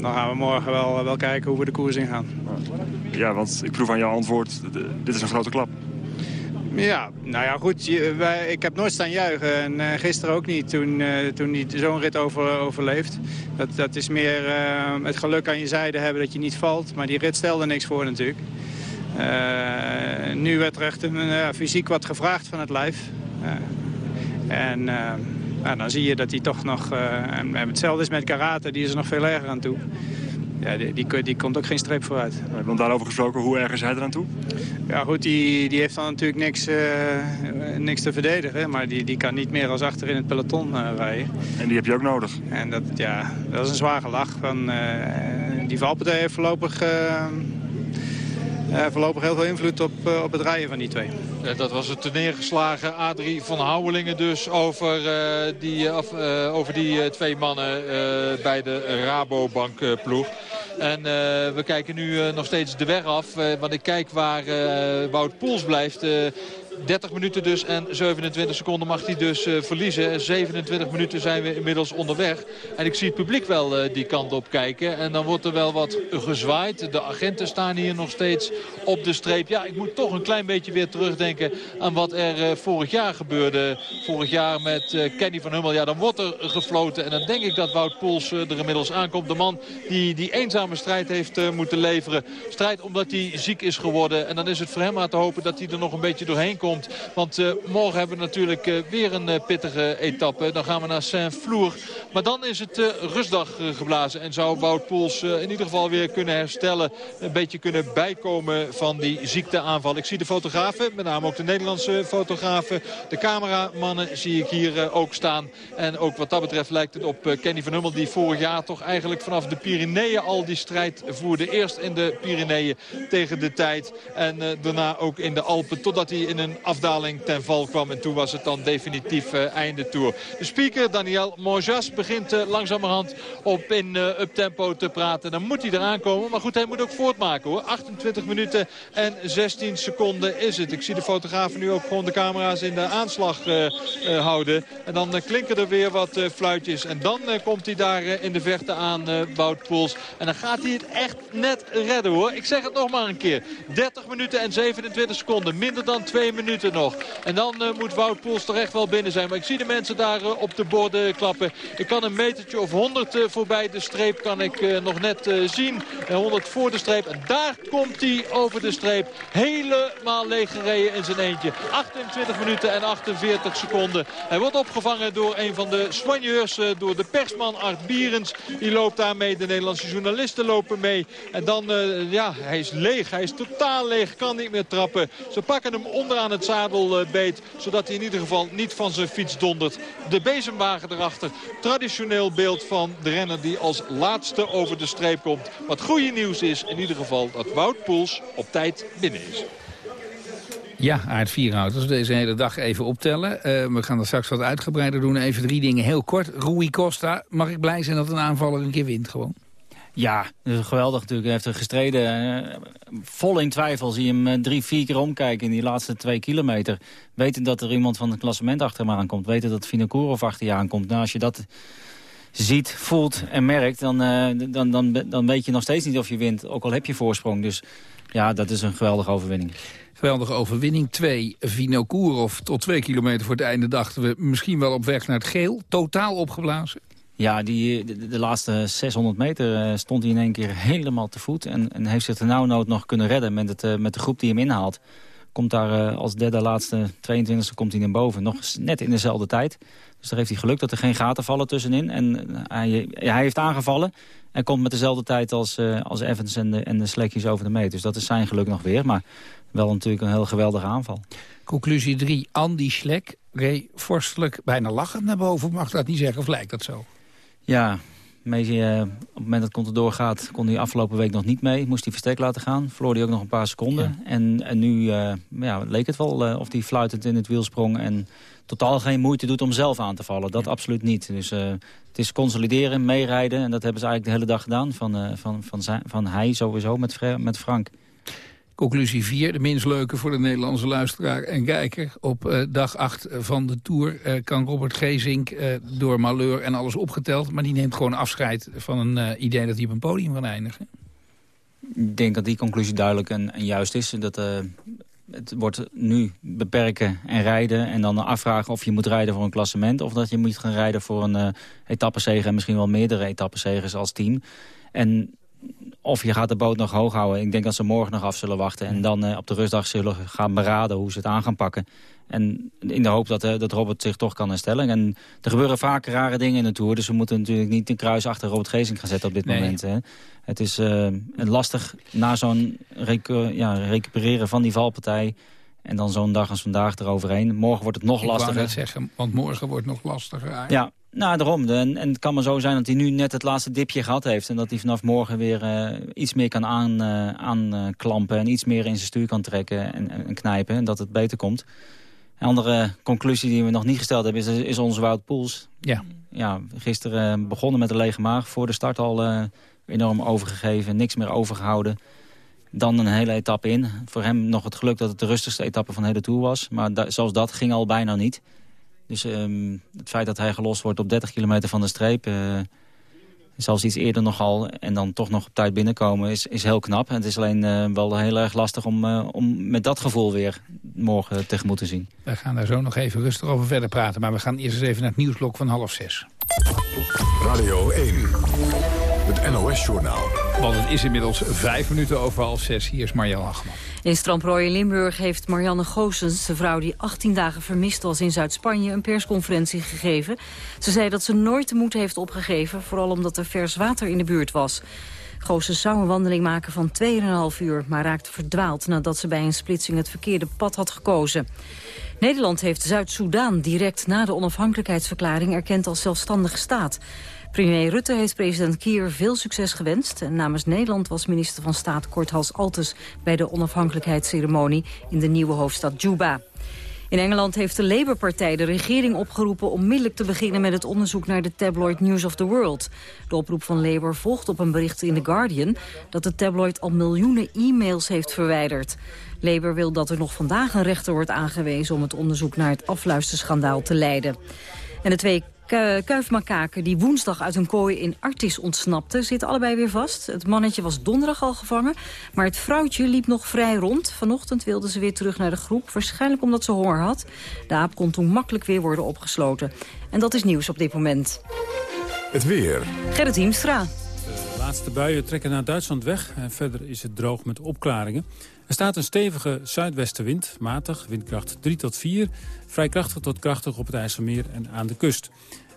dan gaan we morgen wel, wel kijken hoe we de koers ingaan. Ja, want ik proef aan jouw antwoord, dit is een grote klap. Ja, nou ja, goed. wij, ik heb nooit staan juichen. En uh, gisteren ook niet, toen, uh, toen hij zo'n rit over, overleeft. Dat, dat is meer uh, het geluk aan je zijde hebben dat je niet valt. Maar die rit stelde niks voor natuurlijk. nu werd er echt fysiek wat gevraagd van het lijf. en nou, dan zie je dat hij toch nog... en hetzelfde is met karate, die is er nog veel erger aan toe ja, die, die, die, komt ook geen streep vooruit. We hebben daarover gesproken. Hoe erg is hij eraan toe? Ja goed, die, die heeft dan natuurlijk niks, uh, niks te verdedigen. Maar die, die kan niet meer als achter in het peloton uh, rijden. En die heb je ook nodig? En dat, ja, dat is een zware lach. Van, uh, die valpartij heeft voorlopig... Uh, voorlopig heel veel invloed op, uh, op het rijden van die twee. dat was het neergeslagen Adrie van Houwelingen dus over die, over die twee mannen bij de Rabobank ploeg. En we kijken nu nog steeds de weg af. want ik kijk waar Wout Poels blijft 30 minuten dus en 27 seconden mag hij dus verliezen. 27 minuten zijn we inmiddels onderweg. En ik zie het publiek wel die kant op kijken. En dan wordt er wel wat gezwaaid. De agenten staan hier nog steeds op de streep. Ja, ik moet toch een klein beetje weer terugdenken aan wat er vorig jaar gebeurde. Vorig jaar met Kenny van Hummel. Ja, dan wordt er gefloten. En dan denk ik dat Wout Poels er inmiddels aankomt. De man die die eenzame strijd heeft moeten leveren. Strijd omdat hij ziek is geworden. En dan is het voor hem aan te hopen dat hij er nog een beetje doorheen komt. Want uh, morgen hebben we natuurlijk uh, weer een uh, pittige etappe. Dan gaan we naar Saint-Flour. Maar dan is het rustdag geblazen. En zou Wout Poels in ieder geval weer kunnen herstellen. Een beetje kunnen bijkomen van die ziekteaanval. Ik zie de fotografen, met name ook de Nederlandse fotografen. De cameramannen zie ik hier ook staan. En ook wat dat betreft lijkt het op Kenny van Hummel. Die vorig jaar toch eigenlijk vanaf de Pyreneeën al die strijd voerde. Eerst in de Pyreneeën tegen de tijd. En daarna ook in de Alpen. Totdat hij in een afdaling ten val kwam. En toen was het dan definitief uh, einde tour. De speaker Daniel Monjas begint uh, langzamerhand op in uptempo te praten. Dan moet hij eraan komen. Maar goed, hij moet ook voortmaken hoor. 28 minuten en 16 seconden is het. Ik zie de fotografen nu ook gewoon de camera's in de aanslag houden. En dan klinken er weer wat fluitjes. En dan komt hij daar in de verte aan, Wout Poels. En dan gaat hij het echt net redden hoor. Ik zeg het nog maar een keer. 30 minuten en 27 seconden. Minder dan 2 minuten nog. En dan uh, moet Wout Poels terecht wel binnen zijn. Maar ik zie de mensen daar uh, op de borden klappen. Ik kan een metertje of 100 uh, voorbij de streep kan ik nog net zien. En 100 voor de streep. En daar komt hij over de streep. Helemaal leeg gereden in zijn eentje. 28 minuten en 48 seconden. Hij wordt opgevangen door een van de soigneurs. door de persman Art Bierens. Die loopt daarmee. De Nederlandse journalisten lopen mee. En dan, ja, hij is leeg. Hij is totaal leeg. Kan niet meer trappen. Ze pakken hem onderaan het zadelbeet. Zodat hij in ieder geval niet van zijn fiets dondert. De bezemwagen erachter. Traditioneel beeld van de renner die als laatste over de streep komt. Wat goede nieuws is in ieder geval dat Wout Poels op tijd binnen is. Ja, Aard Vierhout. We deze hele dag even optellen. Uh, we gaan dat straks wat uitgebreider doen. Even drie dingen heel kort. Rui Costa, mag ik blij zijn dat een aanvaller een keer wint gewoon? Ja, dat is geweldig natuurlijk. Hij heeft er gestreden. Uh, vol in twijfel zie je hem uh, drie, vier keer omkijken in die laatste twee kilometer. Weten dat er iemand van het klassement achter hem aankomt. Weten dat Vinokourov achter je aankomt. Nou, als je dat ziet, voelt en merkt, dan, uh, dan, dan, dan weet je nog steeds niet of je wint. Ook al heb je voorsprong. Dus ja, dat is een geweldige overwinning. Geweldige overwinning. Twee, Vinokourov tot twee kilometer voor het einde dachten we misschien wel op weg naar het geel. Totaal opgeblazen. Ja, die, de, laatste 600 meter eh, stond hij in één keer helemaal te voet. En, en heeft zich er nou nood nog kunnen redden met, het, uh, met de groep die hem inhaalt. Komt daar uh, als derde laatste 22e komt hij naar boven. Nog net in dezelfde tijd. Dus daar heeft hij geluk dat er geen gaten vallen tussenin. En hij, hij heeft aangevallen. En komt met dezelfde tijd als, als Evans en de, en de Slekjes over de meet. Dus dat is zijn geluk nog weer. Maar wel natuurlijk een heel geweldige aanval. Conclusie 3. Andy Schlek reed vorstelijk bijna lachend naar boven. Mag dat niet zeggen of lijkt dat zo? Ja, Meesje, uh, op het moment dat Contador gaat, kon hij afgelopen week nog niet mee. Moest hij verstek laten gaan. Verloor hij ook nog een paar seconden. En, en nu uh, ja, leek het wel uh, of hij fluitend in het wiel sprong. En totaal geen moeite doet om zelf aan te vallen. Dat absoluut niet. Dus het is consolideren, meerijden. En dat hebben ze eigenlijk de hele dag gedaan. Van, van, van, zijn, van hij sowieso met, met Frank. Conclusie 4, de minst leuke voor de Nederlandse luisteraar en kijker. Op uh, dag 8 van de Tour uh, kan Robert Gezink uh, door malheur en alles opgeteld... maar die neemt gewoon afscheid van een idee dat hij op een podium kan eindigen. Ik denk dat die conclusie duidelijk en, juist is. Dat, het wordt nu beperken en rijden en dan afvragen of je moet rijden voor een klassement... of dat je moet gaan rijden voor een uh, etappezege en misschien wel meerdere etappezegers als team. En of je gaat de boot nog hoog houden. Ik denk dat ze morgen nog af zullen wachten. En dan uh, op de rustdag zullen gaan beraden hoe ze het aan gaan pakken. En in de hoop dat, uh, dat Robert zich toch kan herstellen. En er gebeuren vaak rare dingen in de Tour. Dus we moeten natuurlijk niet een kruis achter Robert Gezing gaan zetten op dit moment. Hè. Het is uh, lastig na zo'n recu ja, recupereren van die valpartij... En dan zo'n dag als vandaag eroverheen. Morgen wordt het nog Ik lastiger. Ik zeggen, want morgen wordt het nog lastiger. Ja, nou, daarom. En, en, het kan maar zo zijn dat hij nu net het laatste dipje gehad heeft. En dat hij vanaf morgen weer uh, iets meer kan aanklampen. Uh, aan en iets meer in zijn stuur kan trekken en, en, knijpen. En dat het beter komt. Een andere conclusie die we nog niet gesteld hebben is, is onze Wout Poels. Ja. Ja, gisteren begonnen met een lege maag. Voor de start al enorm overgegeven. Niks meer overgehouden. dan een hele etappe in. Voor hem nog het geluk dat het de rustigste etappe van de hele Tour was. Maar da zelfs dat ging al bijna niet. Dus ehm, het feit dat hij gelost wordt op 30 kilometer van de streep... Uh, zelfs iets eerder nogal en dan toch nog op tijd binnenkomen is, is heel knap. En het is alleen uh, wel heel erg lastig om, uh, om met dat gevoel weer morgen tegemoet te zien. We gaan daar zo nog even rustig over verder praten. Maar we gaan eerst eens even naar het nieuwsblok van half zes. Radio 1, het NOS-journaal. Want het is inmiddels vijf minuten over half zes. Hier is Marjan Hagman. In Stramprooi in Limburg heeft Marianne Goossens, de vrouw die 18 dagen vermist was in Zuid-Spanje, een persconferentie gegeven. Ze zei dat ze nooit de moed heeft opgegeven, vooral omdat er vers water in de buurt was. Goossens zou een wandeling maken van 2,5 uur, maar raakte verdwaald nadat ze bij een splitsing het verkeerde pad had gekozen. Nederland heeft Zuid-Soedan direct na de onafhankelijkheidsverklaring erkend als zelfstandige staat. Premier Rutte heeft president Kier veel succes gewenst. En namens Nederland was minister van Staat Korthals Altes... bij de onafhankelijkheidsceremonie in de nieuwe hoofdstad Juba. In Engeland heeft de Labour-partij de regering opgeroepen... onmiddellijk te beginnen met het onderzoek naar de tabloid News of the World. De oproep van Labour volgt op een bericht in The Guardian... dat de tabloid al miljoenen e-mails heeft verwijderd. Labour wil dat er nog vandaag een rechter wordt aangewezen... om het onderzoek naar het afluisterschandaal te leiden. En de twee kuifmakaken die woensdag uit een kooi in Artis ontsnapten... zitten allebei weer vast. Het mannetje was donderdag al gevangen, maar het vrouwtje liep nog vrij rond. Vanochtend wilde ze weer terug naar de groep, waarschijnlijk omdat ze honger had. De aap kon toen makkelijk weer worden opgesloten. En dat is nieuws op dit moment. Het weer. Gerrit Hiemstra. De laatste buien trekken naar Duitsland weg en verder is het droog met opklaringen. Er staat een stevige zuidwestenwind, matig, windkracht 3 tot 4. Vrij krachtig tot krachtig op het IJsselmeer en aan de kust.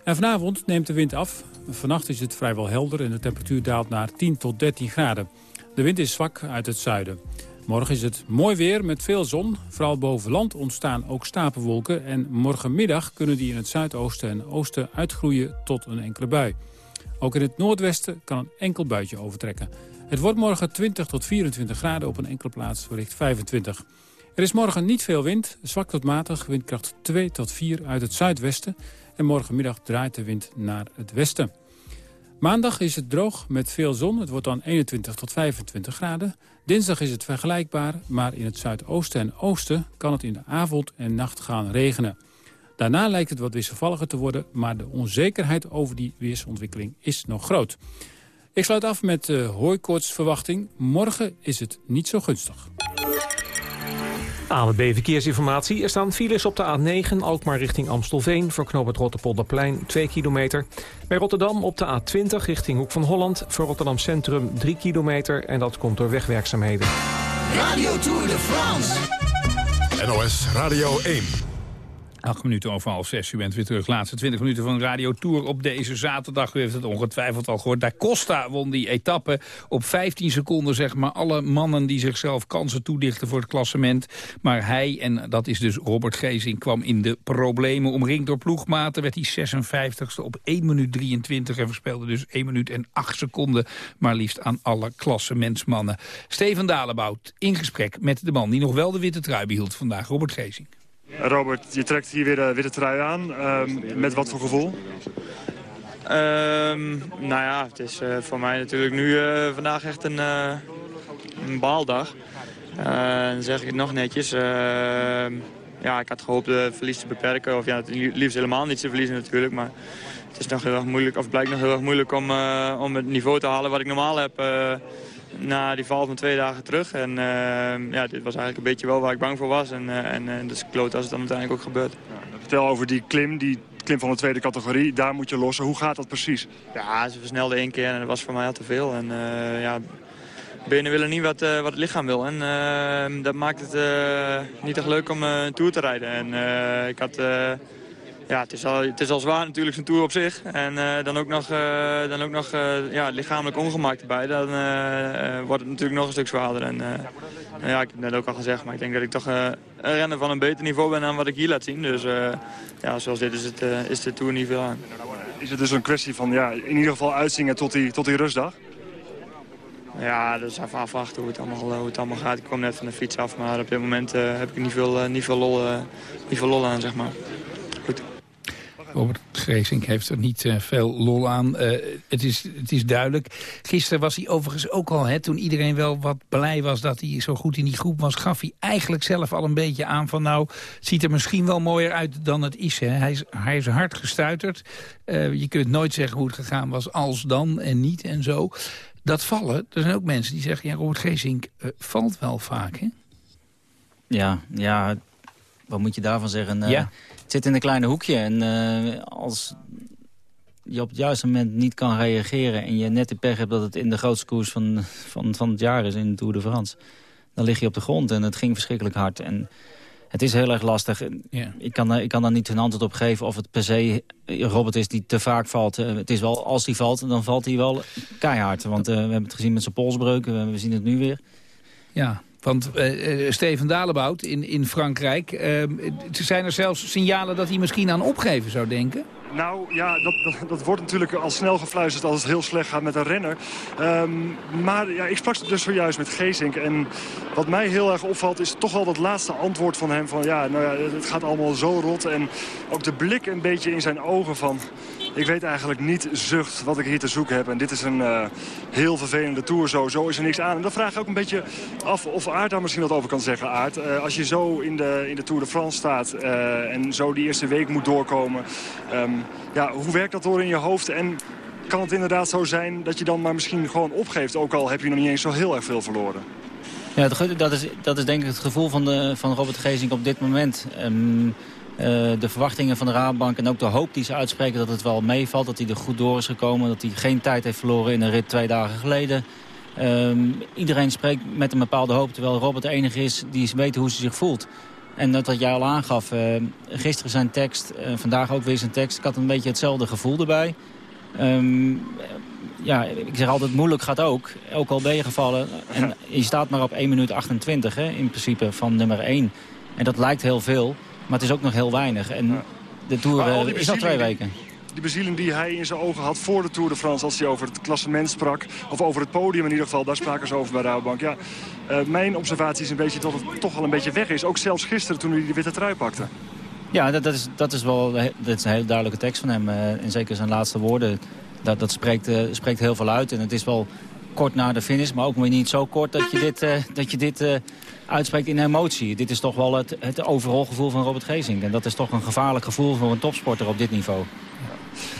En vanavond neemt de wind af. Vannacht is het vrijwel helder en de temperatuur daalt naar 10 tot 13 graden. De wind is zwak uit het zuiden. Morgen is het mooi weer met veel zon. Vooral boven land ontstaan ook stapelwolken. En morgenmiddag kunnen die in het zuidoosten en oosten uitgroeien tot een enkele bui. Ook in het noordwesten kan een enkel buitje overtrekken. Het wordt morgen 20 tot 24 graden op een enkele plaats, wellicht 25. Er is morgen niet veel wind, zwak tot matig, windkracht 2 tot 4 uit het zuidwesten. En morgenmiddag draait de wind naar het westen. Maandag is het droog met veel zon. Het wordt dan 21 tot 25 graden. Dinsdag is het vergelijkbaar, maar in het zuidoosten en oosten kan het in de avond en nacht gaan regenen. Daarna lijkt het wat wisselvalliger te worden, maar de onzekerheid over die weersontwikkeling is nog groot. Ik sluit af met de uh, hooikoortsverwachting. Morgen is het niet zo gunstig. ANWB Verkeersinformatie. Er staan files op de A9 Alkmaar richting Amstelveen... voor knoop het Rotterpolderplein 2 kilometer. Bij Rotterdam op de A20 richting Hoek van Holland... voor Rotterdam Centrum 3 kilometer. En dat komt door wegwerkzaamheden. Radio Tour de France. NOS Radio 1. Acht minuten over half zes. U bent weer terug. Laatste 20 minuten van Radio Tour op deze zaterdag. U heeft het ongetwijfeld al gehoord. Da Costa won die etappe op 15 seconden. Zeg maar alle mannen die zichzelf kansen toedichten voor het klassement. Maar hij, en dat is dus Robert Gezing, kwam in de problemen. Omringd door ploegmaten werd hij 56ste op 1 minuut 23. En verspeelde dus 1 minuut en 8 seconden. Maar liefst aan alle klassementsmannen. Steven Dalebout in gesprek met de man die nog wel de witte trui behield vandaag. Robert Gezing. Robert, je trekt hier weer de witte trui aan. Um, met wat voor gevoel? Um, nou ja, het is uh, voor mij natuurlijk nu uh, vandaag echt een, een baaldag. dan zeg ik het nog netjes. Ehm, ja, ik had gehoopt de verlies te beperken. Of ja, liefst helemaal niet te verliezen natuurlijk. Maar het is nog heel erg moeilijk, of blijkt nog heel erg moeilijk om, om het niveau te halen wat ik normaal heb na die val van twee dagen terug. En uh, ja, dit was eigenlijk een beetje wel waar ik bang voor was. En, uh, en uh, dus kloot als het dan uiteindelijk ook gebeurt. Ja, vertel over die klim, die klim van de tweede categorie. Daar moet je lossen. Hoe gaat dat precies? Ja, ze versnelde één keer en dat was voor mij al te veel. En ja, benen willen niet wat, wat het lichaam wil. En ehm, dat maakt het niet echt leuk om een Tour te rijden. En ik had ja, het is, al, het is al zwaar natuurlijk zijn tour op zich. En uh, dan ook nog, uh, dan ook nog uh, ja, lichamelijk ongemak erbij. Dan wordt het natuurlijk nog een stuk zwaarder. En, ja, ik heb net ook al gezegd, maar ik denk dat ik toch een renner van een beter niveau ben dan wat ik hier laat zien. Dus ja, zoals dit is, het, is de tour niet veel aan. Is het dus een kwestie van ja, in ieder geval uitzingen tot die, tot die rustdag? Ja, dat is even afwachten hoe het, allemaal, hoe het allemaal gaat. Ik kom net van de fiets af, maar op dit moment heb ik niet veel, niet veel, lol, niet veel lol aan, zeg maar. Robert Geesink heeft er niet uh, veel lol aan. Uh, het, is, het is duidelijk. Gisteren was hij overigens ook al, hè, toen iedereen wel wat blij was... dat hij zo goed in die groep was, gaf hij eigenlijk zelf al een beetje aan... van nou, het ziet er misschien wel mooier uit dan het is. Hè. Hij, is hij is hard gestuiterd. Uh, je kunt nooit zeggen hoe het gegaan was als dan en niet en zo. Dat vallen, er zijn ook mensen die zeggen... ja, Robert Geesink valt wel vaak, hè? Ja, ja, wat moet je daarvan zeggen? Ja zit in een kleine hoekje. En uh, als je op het juiste moment niet kan reageren... en je net de pech hebt dat het in de grootste koers van, van, van het jaar is... in de Tour de France, dan lig je op de grond. En het ging verschrikkelijk hard. En het is heel erg lastig. Ik, kan, ik kan daar niet een antwoord op geven of het per se Robert is die te vaak valt. Eh, het is wel, als hij valt, dan valt hij wel keihard. Want uh, we hebben het gezien met zijn polsbreuken. We zien het nu weer. Ja, want uh, Steven Dalebout in, in Frankrijk, uh, zijn er zelfs signalen dat hij misschien aan opgeven zou denken? Nou ja, dat, dat, dat, wordt natuurlijk al snel gefluisterd als het heel slecht gaat met een renner. Um, maar ja, ik sprak dus zojuist met Geesink. En wat mij heel erg opvalt is toch wel dat laatste antwoord van hem. Van ja, nou ja, het gaat allemaal zo rot. En ook de blik een beetje in zijn ogen van... Ik weet eigenlijk niet zucht wat ik hier te zoeken heb. En dit is een uh, heel vervelende Tour zo. Zo is er niks aan. En dan vraag ik ook een beetje af of Aard daar misschien wat over kan zeggen, Aard. Uh, als je zo in de, in de Tour de France staat uh, en zo die eerste week moet doorkomen. Um, ja, hoe werkt dat door in je hoofd? En kan het inderdaad zo zijn dat je dan maar misschien gewoon opgeeft... ook al heb je nog niet eens zo heel erg veel verloren? Ja, dat is, dat is denk ik het gevoel van, de, van Robert Gezink op dit moment. Uh, de verwachtingen van de Raadbank en ook de hoop die ze uitspreken dat het wel meevalt. Dat hij er goed door is gekomen. Dat hij geen tijd heeft verloren in een rit twee dagen geleden. Um, iedereen spreekt met een bepaalde hoop. Terwijl Robert de enige is die weet hoe ze zich voelt. En dat wat jij al aangaf, uh, gisteren zijn tekst, uh, vandaag ook weer zijn tekst. Ik had een beetje hetzelfde gevoel erbij. Um, ja, ik zeg altijd, moeilijk gaat ook. Ook al ben je gevallen. En je staat maar op 1 minuut 28, hè, in principe, van nummer 1. En dat lijkt heel veel, maar het is ook nog heel weinig. En de Tour uh, is al twee weken die bezieling die hij in zijn ogen had voor de Tour de France... als hij over het klassement sprak, of over het podium in ieder geval... daar spraken ze over bij Rabobank. Ja, uh, mijn observatie is een beetje dat het toch wel een beetje weg is. Ook zelfs gisteren toen hij die witte trui pakte. Ja, dat, dat, is, dat is wel dat is een hele duidelijke tekst van hem. Uh, en zeker zijn laatste woorden, dat, dat spreekt, uh, spreekt heel veel uit. En het is wel kort na de finish, maar ook weer niet zo kort dat je dit, dat je dit uitspreekt in emotie. Dit is toch wel het, het overal gevoel van Robert Gezing. En dat is toch een gevaarlijk gevoel voor een topsporter op dit niveau.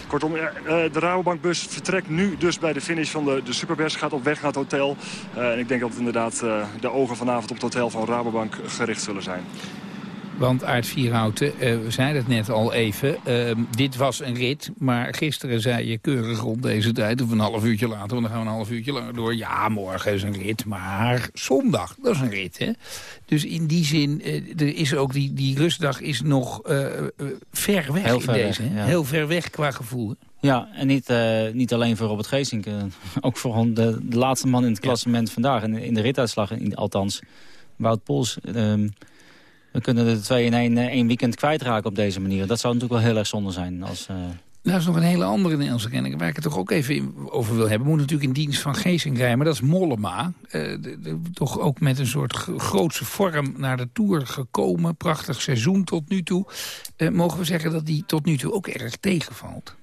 Kortom, eh, de Rabobankbus vertrekt nu dus bij de finish van de, de Superbers. Gaat op weg naar het hotel. Uh, en ik denk dat inderdaad de ogen vanavond op het hotel van Rabobank gericht zullen zijn. Want Aard Vierhouten, uh, we zeiden het net al even, uh, dit was een rit. Maar gisteren zei je keurig rond deze tijd, of een half uurtje later, want dan gaan we een half uurtje langer door. Ja, morgen is een rit, maar zondag, dat is een rit. Hè? Dus in die zin, uh, er is ook die, die rustdag is nog ver weg Heel in deze. Weg, ja. Heel ver weg qua gevoel. Ja, en niet, niet alleen voor Robert Geesink. ook voor de, de, laatste man in het klassement ja. vandaag. In, in de rituitslag, in, althans, Wout Poels... Um, we kunnen de twee in één, één weekend kwijtraken op deze manier. Dat zou natuurlijk wel heel erg zonde zijn. Als, uh... Nou, dat is nog een hele andere Nederlandse renner waar ik het toch ook even over wil hebben. Moet natuurlijk in dienst van Geesink maar dat is Mollema. De, toch ook met een soort grootse vorm naar de Tour gekomen. Prachtig seizoen tot nu toe. Mogen we zeggen dat die tot nu toe ook erg tegenvalt?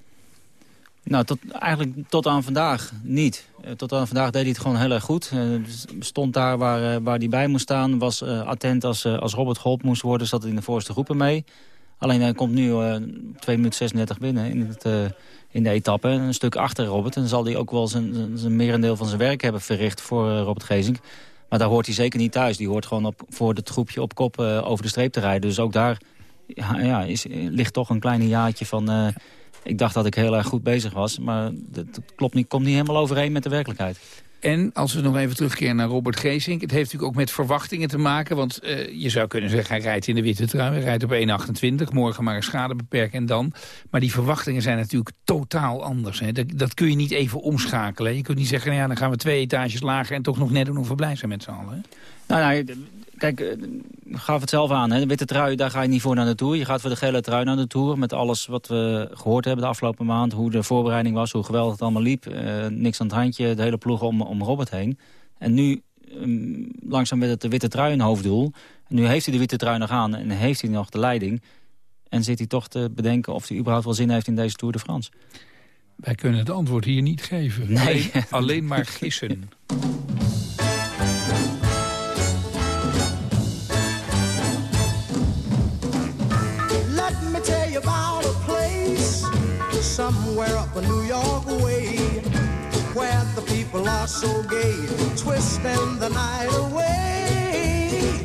Nou, tot, eigenlijk tot aan vandaag niet. Uh, tot aan vandaag deed hij het gewoon heel erg goed. Uh, stond daar waar, uh, waar hij bij moest staan. Was attent als, als Robert geholpen moest worden. Zat in de voorste groepen mee. Alleen hij komt nu 2 minuten 36 binnen in, het, in de etappe. Een stuk achter Robert. En zal hij ook wel zijn, zijn, merendeel van zijn werk hebben verricht voor Robert Gezink. Maar daar hoort hij zeker niet thuis. Die hoort gewoon op, voor het groepje op kop over de streep te rijden. Dus ook daar ja, ja, is, ligt toch een kleine jaartje van ik dacht dat ik heel erg goed bezig was. Maar dat, klopt niet, komt niet helemaal overeen met de werkelijkheid. En als we nog even terugkeren naar Robert Geesink... het heeft natuurlijk ook met verwachtingen te maken. Want uh, je zou kunnen zeggen, hij rijdt in de witte trui. Hij rijdt op 1,28. Morgen maar een schade beperken en dan. Maar die verwachtingen zijn natuurlijk totaal anders. Hè. Dat, dat, kun je niet even omschakelen. Je kunt niet zeggen, nou ja, dan gaan we twee etages lager... en toch nog net doen of we blij zijn met z'n allen. Nou, nou, kijk, ik gaf het zelf aan. Hè. De witte trui, daar ga je niet voor naar de Tour. Je gaat voor de gele trui naar de Tour. Met alles wat we gehoord hebben de afgelopen maand. Hoe de voorbereiding was, hoe geweldig het allemaal liep. Uh, niks aan het handje, de hele ploeg om, om Robert heen. En nu, um, langzaam werd het de witte trui een hoofddoel. En nu heeft hij de witte trui nog aan en heeft hij nog de leiding. En zit hij toch te bedenken of hij überhaupt wel zin heeft in deze Tour de France. Wij kunnen het antwoord hier niet geven. Nee. Alleen, alleen maar gissen. so gay, twisting the night away.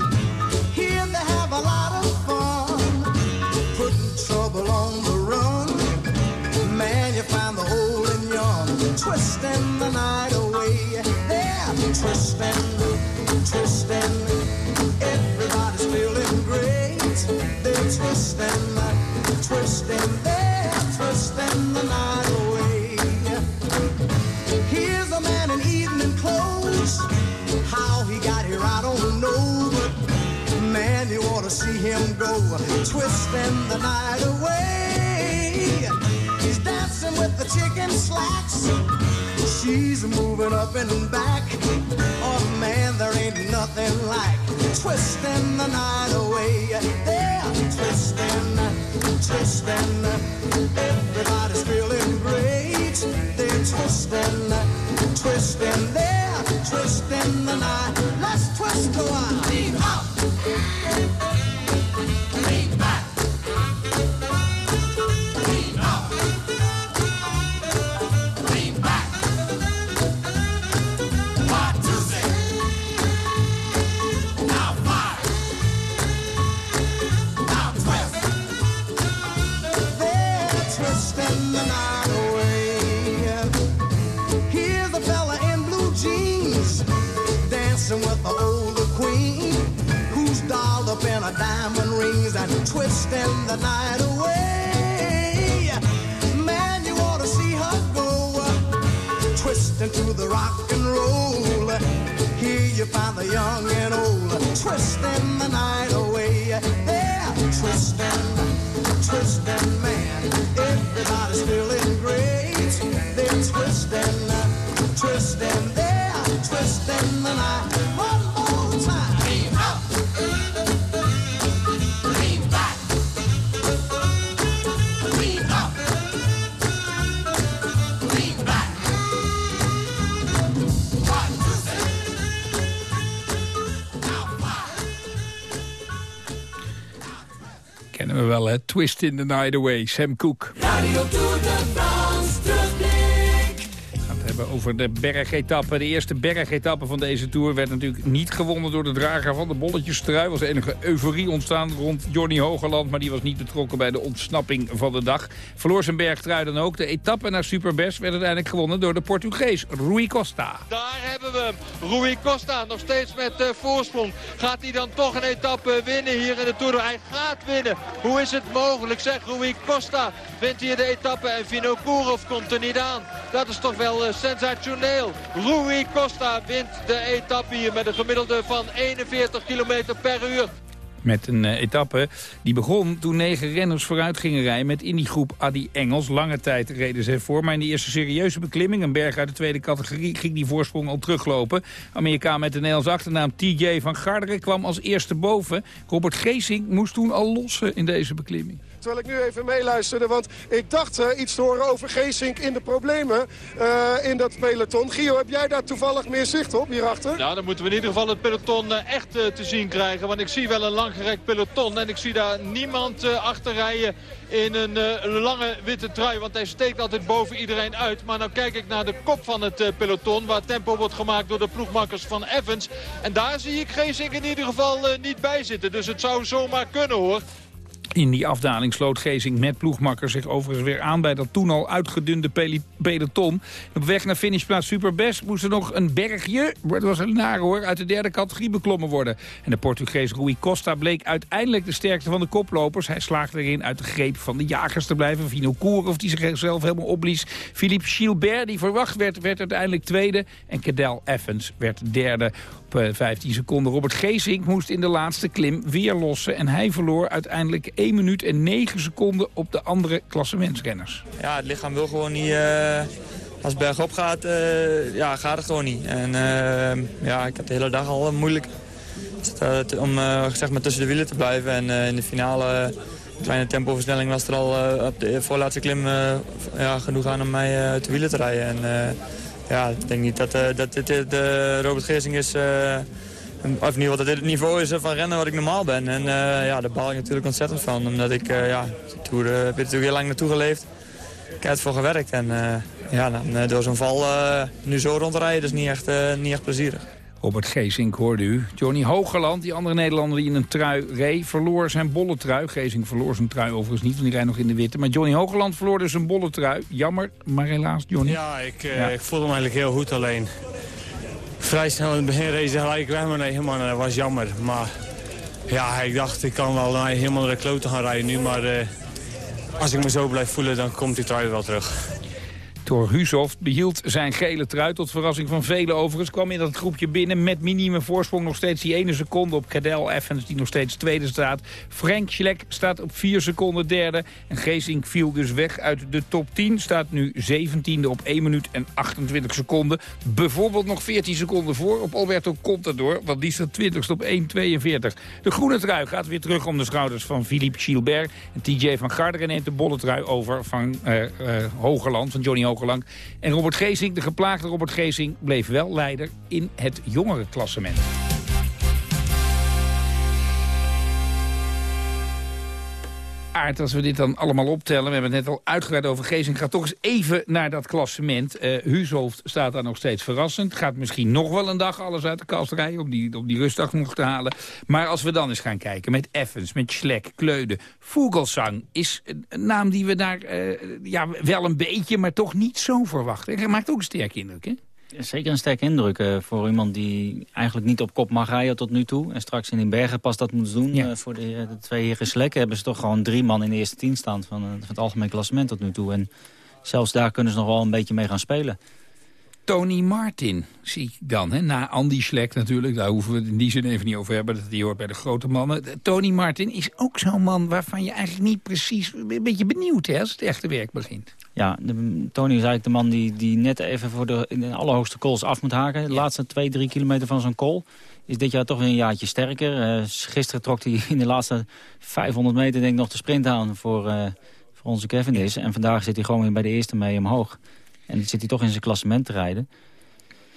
Here they have a lot of fun, putting trouble on the run. Man, you find the old and young, twisting the night away. They're twisting. Go. Twisting the night away. He's dancing with the chicken slacks. She's moving up and back. Oh man, there ain't nothing like twisting the night away. They're twisting, twisting. Everybody's feeling great. They're twisting, twisting. They're twisting the night. Let's twist a while. The night away. Man, you ought to see her go twisting to the rock and roll. Here you find the young and old twisting Twist in the Night Away, Sam Cooke. Radio 2. Over de bergetappe. De eerste bergetappe van deze Tour werd natuurlijk niet gewonnen door de drager van de bolletjestrui. Er was enige euforie ontstaan rond Johnny Hogeland, maar die was niet betrokken bij de ontsnapping van de dag. Verloor zijn bergtrui dan ook. De etappe naar Superbest werd uiteindelijk gewonnen door de Portugees Rui Costa. Daar hebben we hem. Rui Costa nog steeds met uh, voorsprong. Gaat hij dan toch een etappe winnen hier in de Tour? Hij gaat winnen. Hoe is het mogelijk? Zeg Rui Costa wint hier de etappe en Vinokourov komt er niet aan. Dat is toch wel uh, sensationeel. Rui Costa wint de etappe hier met een gemiddelde van 41 km per uur. Met een uh, etappe die begon toen negen renners vooruit gingen rijden... met in die groep Adi Engels. Lange tijd reden ze voor. Maar in de eerste serieuze beklimming, een berg uit de tweede categorie... ging die voorsprong al teruglopen. Amerikaan met de Nederlandse achternaam TJ van Garderen kwam als eerste boven. Robert Geesink moest toen al lossen in deze beklimming. Terwijl ik nu even meeluisterde, want ik dacht iets te horen over Geesink in de problemen uh, in dat peloton. Gio, heb jij daar toevallig meer zicht op hierachter? Nou, dan moeten we in ieder geval het peloton uh, echt te zien krijgen. Want ik zie wel een langgerekt peloton en ik zie daar niemand achter rijden in een lange witte trui. Want hij steekt altijd boven iedereen uit. Maar nou kijk ik naar de kop van het peloton waar tempo wordt gemaakt door de ploegmakkers van Evans. En daar zie ik Geesink in ieder geval niet bij zitten. Dus het zou zomaar kunnen hoor. In die afdaling sloot Gezing met ploegmakker zich overigens weer aan... bij dat toen al uitgedunde peloton. Op weg naar finishplaats Superbest moest er nog een bergje... dat was een nare hoor, uit de derde categorie beklommen worden. En de Portugees Rui Costa bleek uiteindelijk de sterkste van de koplopers. Hij slaagde erin uit de greep van de jagers te blijven. Vino of die zichzelf helemaal opblies. Philippe Gilbert, die verwacht werd, werd uiteindelijk tweede. En Cadel Evans werd derde op 15 seconden. Robert Geesink moest in de laatste klim weer lossen. En hij verloor uiteindelijk 1 minuut en 9 seconden op de andere klassementsrenners. Ja, het lichaam wil gewoon niet... Uh, als het bergop gaat, uh, ja, gaat het gewoon niet. En uh, ja, ik heb de hele dag al moeilijk om zeg maar tussen de wielen te blijven. En in de finale kleine tempoversnelling was er al eh, op de voorlaatste klim eh, ja, genoeg aan om mij uh, uit de wielen te rijden. En, ja, ik denk niet dat, dat dit de Robert Geersing is... of in ieder geval dat dit het niveau is van rennen wat ik normaal ben. En ja, daar baal ik natuurlijk ontzettend van. Omdat ik, ja, de Tour heb je natuurlijk heel lang naartoe geleefd. Ik heb ervoor gewerkt. En ja, dan, door zo'n val nu zo rondrijden, is niet echt, niet echt plezierig. Robert Geesink hoorde u. Johnny Hogeland, die andere Nederlander die in een trui reed... verloor zijn bolle trui. Geesink verloor zijn trui overigens niet, want die rijdt nog in de witte. Maar Johnny Hogeland verloor dus een bolle trui. Jammer, maar helaas, Johnny. Ja, ik, uh, ik voelde me eigenlijk heel goed alleen. Vrij snel in het begin race gelijk weg, maar nee, helemaal, dat was jammer. Maar ja, ik dacht, ik kan wel helemaal naar de kloten gaan rijden nu. Maar uh, als ik me zo blijf voelen, dan komt die trui wel terug. Thor Husoft behield zijn gele trui. Tot verrassing van velen overigens kwam in dat groepje binnen... met minime voorsprong nog steeds die ene seconde op Cadel Evans... die nog steeds tweede staat. Frank Schleck staat op vier seconden derde. En Geesink viel dus weg uit de top 10. Staat nu 17e op 1 minuut en 28 seconden. Bijvoorbeeld nog 14 seconden voor op Alberto Contador. Want die staat 20ste op 1,42. De groene trui gaat weer terug om de schouders van Philippe Gilbert. En TJ van Garderen neemt de bolle trui over van uh, Hogerland, van Johnny Hogerland en Robert Geesing, de geplaagde Robert Geesing, bleef wel leider in het jongere Aard, als we dit dan allemaal optellen... we hebben het net al uitgebreid over Geesing... ga toch eens even naar dat klassement. Uh, Huushoofd staat daar nog steeds verrassend. Gaat misschien nog wel een dag alles uit de kast rijden... om die, om die rustdag nog te halen. Maar als we dan eens gaan kijken met Evans, met Schlek, Kleude... Vogelsang is een naam die we daar uh, ja, wel een beetje... maar toch niet zo verwachten. Hij maakt ook een sterke indruk, hè? Zeker een sterke indruk uh, voor iemand die eigenlijk niet op kop mag rijden tot nu toe. En straks in den bergen pas dat moet doen. Ja. Uh, voor de, de, twee heren Slekken hebben ze toch gewoon drie man in de eerste tien staan van, van het algemeen klassement tot nu toe. En zelfs daar kunnen ze nog wel een beetje mee gaan spelen. Tony Martin zie ik dan. Hè? Na Andy Schlek natuurlijk, daar hoeven we het in die zin even niet over hebben. Dat die hoort bij de grote mannen. Tony Martin is ook zo'n man waarvan je eigenlijk niet precies... een beetje benieuwd hè, als het echte werk begint. Ja, de, Tony is eigenlijk de man die, die net even voor de, in de allerhoogste calls af moet haken. De laatste twee, drie kilometer van zo'n call is dit jaar toch weer een jaartje sterker. Uh, gisteren trok hij in de laatste 500 meter denk ik nog de sprint aan voor, uh, voor onze Cavendish. En vandaag zit hij gewoon weer bij de eerste mee omhoog. En zit hij toch in zijn klassement te rijden.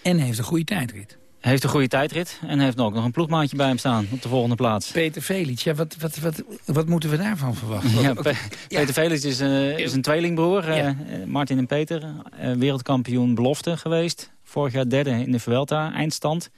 En heeft een goede tijdrit. Heeft een goede tijdrit en heeft ook nog een ploegmaatje bij hem staan op de volgende plaats. Peter Felix, ja, wat, wat, wat, wat moeten we daarvan verwachten? Ja, Pe ja. Peter Felix is, uh, is een tweelingbroer, ja. uh, Martin en Peter. Uh, wereldkampioen belofte geweest. Vorig jaar derde in de Vuelta, eindstand.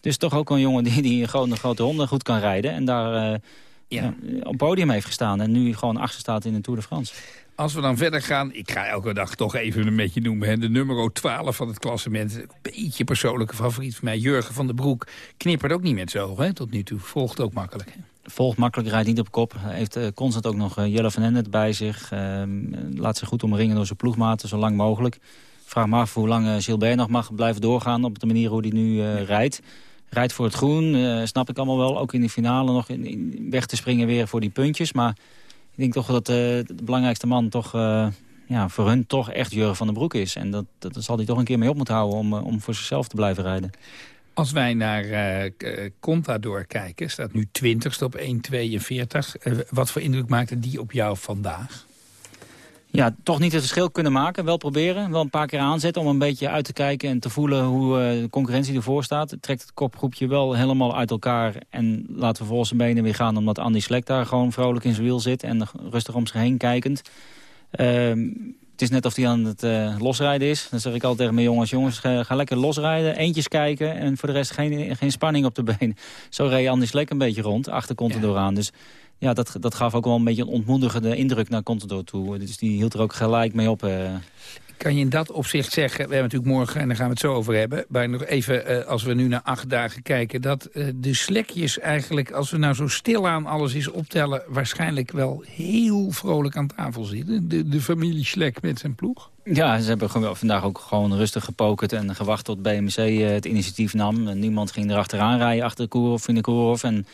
Dus toch ook een jongen die, die gewoon een grote honden goed kan rijden. En daar ja. op podium heeft gestaan. En nu gewoon achter staat in de Tour de France. Als we dan verder gaan, ik ga elke dag toch even een beetje noemen. Hè, de nummer 12 van het klassement. Een beetje persoonlijke favoriet van mij. Jurgen van den Broek knippert ook niet met zo hè, tot nu toe. Volgt ook makkelijk. Hè? Volgt makkelijk, rijdt niet op kop. Hij heeft uh, constant ook nog uh, Jelle van Hennet bij zich. Uh, laat zich goed omringen door zijn ploegmaten, zo lang mogelijk. Vraag me af hoe lang uh, Gilbert nog mag blijven doorgaan... op de manier hoe hij nu rijdt. Rijdt voor het groen, snap ik allemaal wel. Ook in de finale nog in, in weg te springen weer voor die puntjes. Maar ik denk toch dat uh, de belangrijkste man toch, uh, ja, voor hun toch echt Jurgen van den Broek is. En dat, dat, zal hij toch een keer mee op moeten houden om, uh, om voor zichzelf te blijven rijden. Als wij naar uh, Contador kijken, staat nu 20ste op 1,42. wat voor indruk maakte die op jou vandaag? Ja, toch niet het verschil kunnen maken. Wel proberen, wel een paar keer aanzetten om een beetje uit te kijken... en te voelen hoe uh, de concurrentie ervoor staat. Trekt het kopgroepje wel helemaal uit elkaar... en laten we volgens zijn benen weer gaan... omdat Andy Slek daar gewoon vrolijk in zijn wiel zit... en rustig om zich heen kijkend. Uh, het is net of hij aan het uh, losrijden is. Dan zeg ik altijd tegen mijn jongens... jongens, ga, ga, lekker losrijden, eentjes kijken... en voor de rest geen, geen spanning op de been. Zo reed Andy Slek een beetje rond, achter Contador ja. aan. Dus ja, dat, dat gaf ook wel een beetje een ontmoedigende indruk naar Contador toe. Dus die hield er ook gelijk mee op. Uh. Kan je in dat opzicht zeggen, we hebben natuurlijk morgen, en daar gaan we het zo over hebben... maar nog even, uh, als we nu naar acht dagen kijken... dat uh, de slekjes eigenlijk, als we nou zo stilaan alles eens optellen... waarschijnlijk wel heel vrolijk aan tafel zitten. De, de familie Slek met zijn ploeg. Ja, ze hebben vandaag ook gewoon rustig gepokerd en gewacht tot BMC het initiatief nam. niemand ging erachteraan rijden achter de Koerhof in de Koerhof. En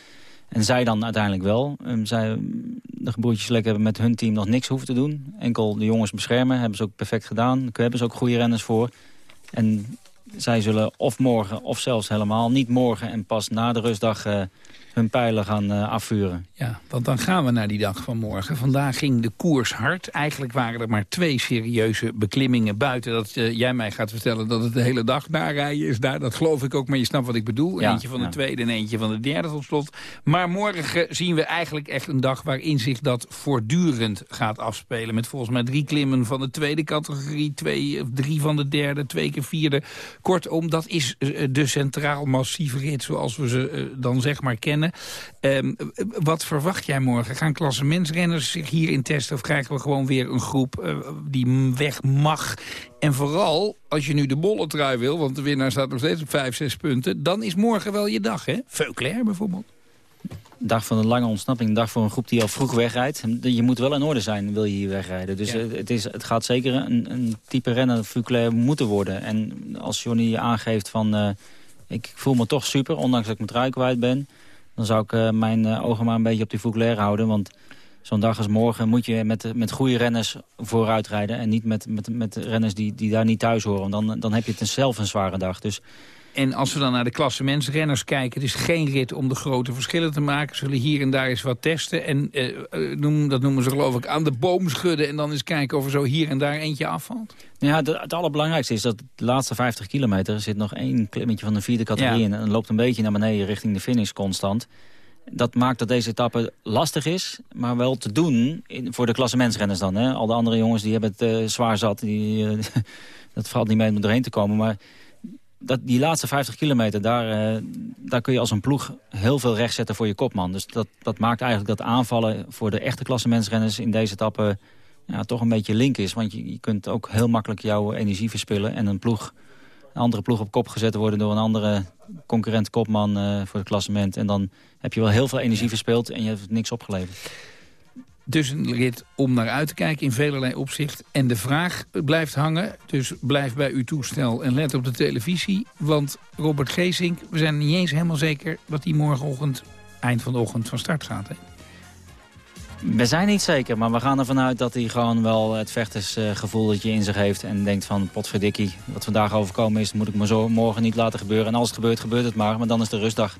en zij dan uiteindelijk wel. Um, zij, de gebroertjes Lek hebben met hun team nog niks hoeven te doen. Enkel de jongens beschermen, hebben ze ook perfect gedaan. Daar hebben ze ook goede renners voor. En zij zullen of morgen of zelfs helemaal niet morgen... en pas na de rustdag uh, hun pijlen gaan uh, afvuren. Ja, want dan gaan we naar die dag van morgen. Vandaag ging de koers hard. Eigenlijk waren er maar twee serieuze beklimmingen buiten. Dat uh, jij mij gaat vertellen dat het de hele dag daar rijden is. Daar, dat geloof ik ook, maar je snapt wat ik bedoel. eentje van de tweede en eentje van de derde tot slot. Maar morgen zien we eigenlijk echt een dag waarin zich dat voortdurend gaat afspelen. Met volgens mij drie klimmen van de tweede categorie, twee of drie van de derde, twee keer vierde. Kortom, dat is uh, de centraal massieve rit zoals we ze dan zeg maar kennen. Um, wat verwacht jij morgen? Gaan klassementsrenners zich hierin testen... of krijgen we gewoon weer een groep uh, die weg mag? En vooral, als je nu de bolle trui wil... want de winnaar staat nog steeds op 5, 6 punten... dan is morgen wel je dag, hè? Veuclair bijvoorbeeld. Dag van een lange ontsnapping, dag voor een groep die al vroeg wegrijdt. Je moet wel in orde zijn, wil je hier wegrijden. Dus ja. het, is, het gaat zeker een, een type renner Veuclair moeten worden. En als Johnny aangeeft van... Uh, ik voel me toch super, ondanks dat ik mijn trui kwijt ben dan zou ik uh, mijn uh, ogen maar een beetje op die Vauclair houden. Want zo'n dag als morgen moet je met, met goede renners vooruit rijden. En niet met, met, met renners die, die daar niet thuis horen. Dan, dan heb je het zelf een zware dag. Dus en als we dan naar de klassementsrenners kijken... het is geen rit om de grote verschillen te maken. Ze zullen hier en daar eens wat testen. En uh, noem, dat noemen ze geloof ik aan de boom schudden... en dan eens kijken of er zo hier en daar eentje afvalt. Ja, de, het allerbelangrijkste is dat de laatste 50 kilometer... zit nog één klimmetje van de vierde categorie ja. in... en loopt een beetje naar beneden richting de finish constant. Dat maakt dat deze etappe lastig is, maar wel te doen in, voor de klassementsrenners dan. Hè. Al de andere jongens die hebben het uh, zwaar zat. Die, uh, dat valt niet mee om erheen te komen, maar dat, die laatste 50 kilometer, daar, uh, daar kun je als een ploeg heel veel recht zetten voor je kopman. Dus dat, dat maakt eigenlijk dat aanvallen voor de echte klassementsrenners in deze etappe ja, toch een beetje link is. Want je, je kunt ook heel makkelijk jouw energie verspillen en een ploeg, een andere ploeg op kop gezet worden door een andere concurrent kopman uh, voor het klassement. En dan heb je wel heel veel energie verspeeld en je hebt niks opgeleverd. Dus een rit om naar uit te kijken in velerlei opzicht. En de vraag blijft hangen, dus blijf bij uw toestel en let op de televisie. Want Robert Geesink, we zijn niet eens helemaal zeker dat hij morgenochtend, eind van de ochtend, van start gaat. Hè? We zijn niet zeker, maar we gaan ervan uit dat hij gewoon wel het vechtersgevoel dat je in zich heeft. En denkt van, potverdikkie, wat vandaag overkomen is, moet ik me zo morgen niet laten gebeuren. En als het gebeurt, gebeurt het maar, maar dan is de rustdag.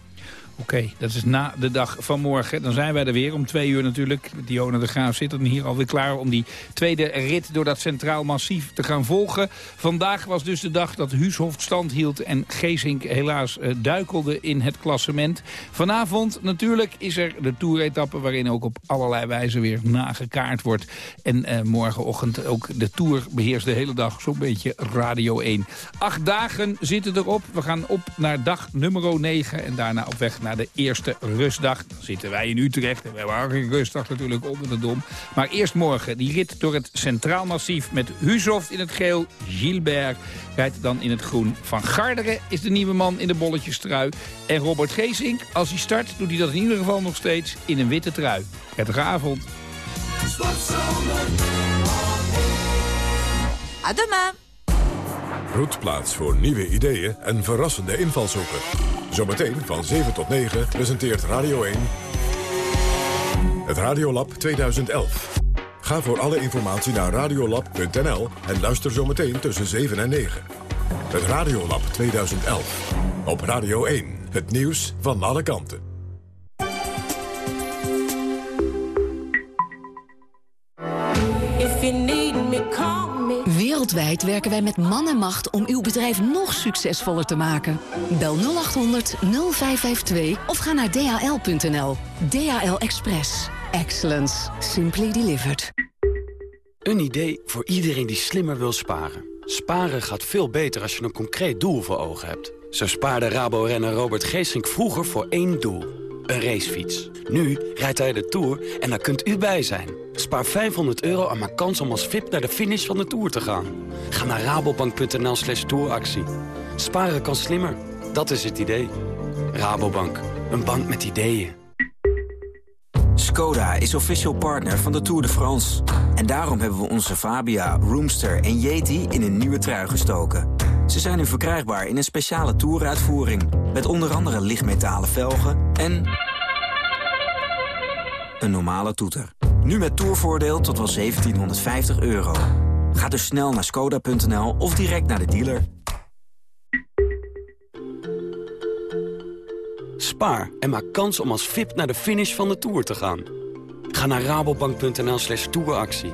Oké, dat is na de dag van morgen. Dan zijn wij er weer om twee uur natuurlijk. Dionne de Graaf zit dan hier alweer klaar om die tweede rit door dat Centraal Massief te gaan volgen. Vandaag was dus de dag dat Huushoft stand hield en Geesink helaas uh, duikelde in het klassement. Vanavond natuurlijk is er de toeretappe waarin ook op allerlei wijze weer nagekaart wordt. En uh, morgenochtend ook de Tour beheerst de hele dag zo'n beetje Radio 1. Acht dagen zitten erop. We gaan op naar dag nummer 9 en daarna op weg naar de eerste rustdag. Dan zitten wij in Utrecht en we hebben een rustdag natuurlijk onder de dom. Maar eerst morgen die rit door het Centraal Massief met Huzoft in het geel. Gilbert rijdt dan in het groen. Van Garderen is de nieuwe man in de bolletjestrui. En Robert Geesink, als hij start, doet hij dat in ieder geval nog steeds in een witte trui. Prettige avond. À demain. Roetplaats voor nieuwe ideeën en verrassende invalshoeken. Zometeen van 7 tot 9 presenteert Radio 1 het Radiolab 2011. Ga voor alle informatie naar radiolab.nl en luister zometeen tussen 7 en 9. Het Radiolab 2011. Op Radio 1. Het nieuws van alle kanten. Wereldwijd werken wij met man en macht om uw bedrijf nog succesvoller te maken. Bel 0800 0552 of ga naar dhl.nl. DHL Express. Excellence. Simply delivered. Een idee voor iedereen die slimmer wil sparen. Sparen gaat veel beter als je een concreet doel voor ogen hebt. Zo spaarde Rabo-renner Robert Geesink vroeger voor één doel. Een racefiets. Nu rijdt hij de Tour en daar kunt u bij zijn. Spaar 500 euro en maak kans om als VIP naar de finish van de Tour te gaan. Ga naar rabobank.nl slash touractie. Sparen kan slimmer. Dat is het idee. Rabobank. Een bank met ideeën. Skoda is official partner van de Tour de France. En daarom hebben we onze Fabia, Roomster en Yeti in een nieuwe trui gestoken. Ze zijn nu verkrijgbaar in een speciale Touruitvoering. Met onder andere lichtmetalen velgen en... een normale toeter. Nu met tourvoordeel tot wel 1750 euro. Ga dus snel naar skoda.nl of direct naar de dealer. Spaar en maak kans om als VIP naar de finish van de Tour te gaan. Ga naar rabobank.nl slash touractie.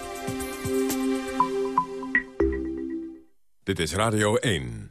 Dit is Radio 1.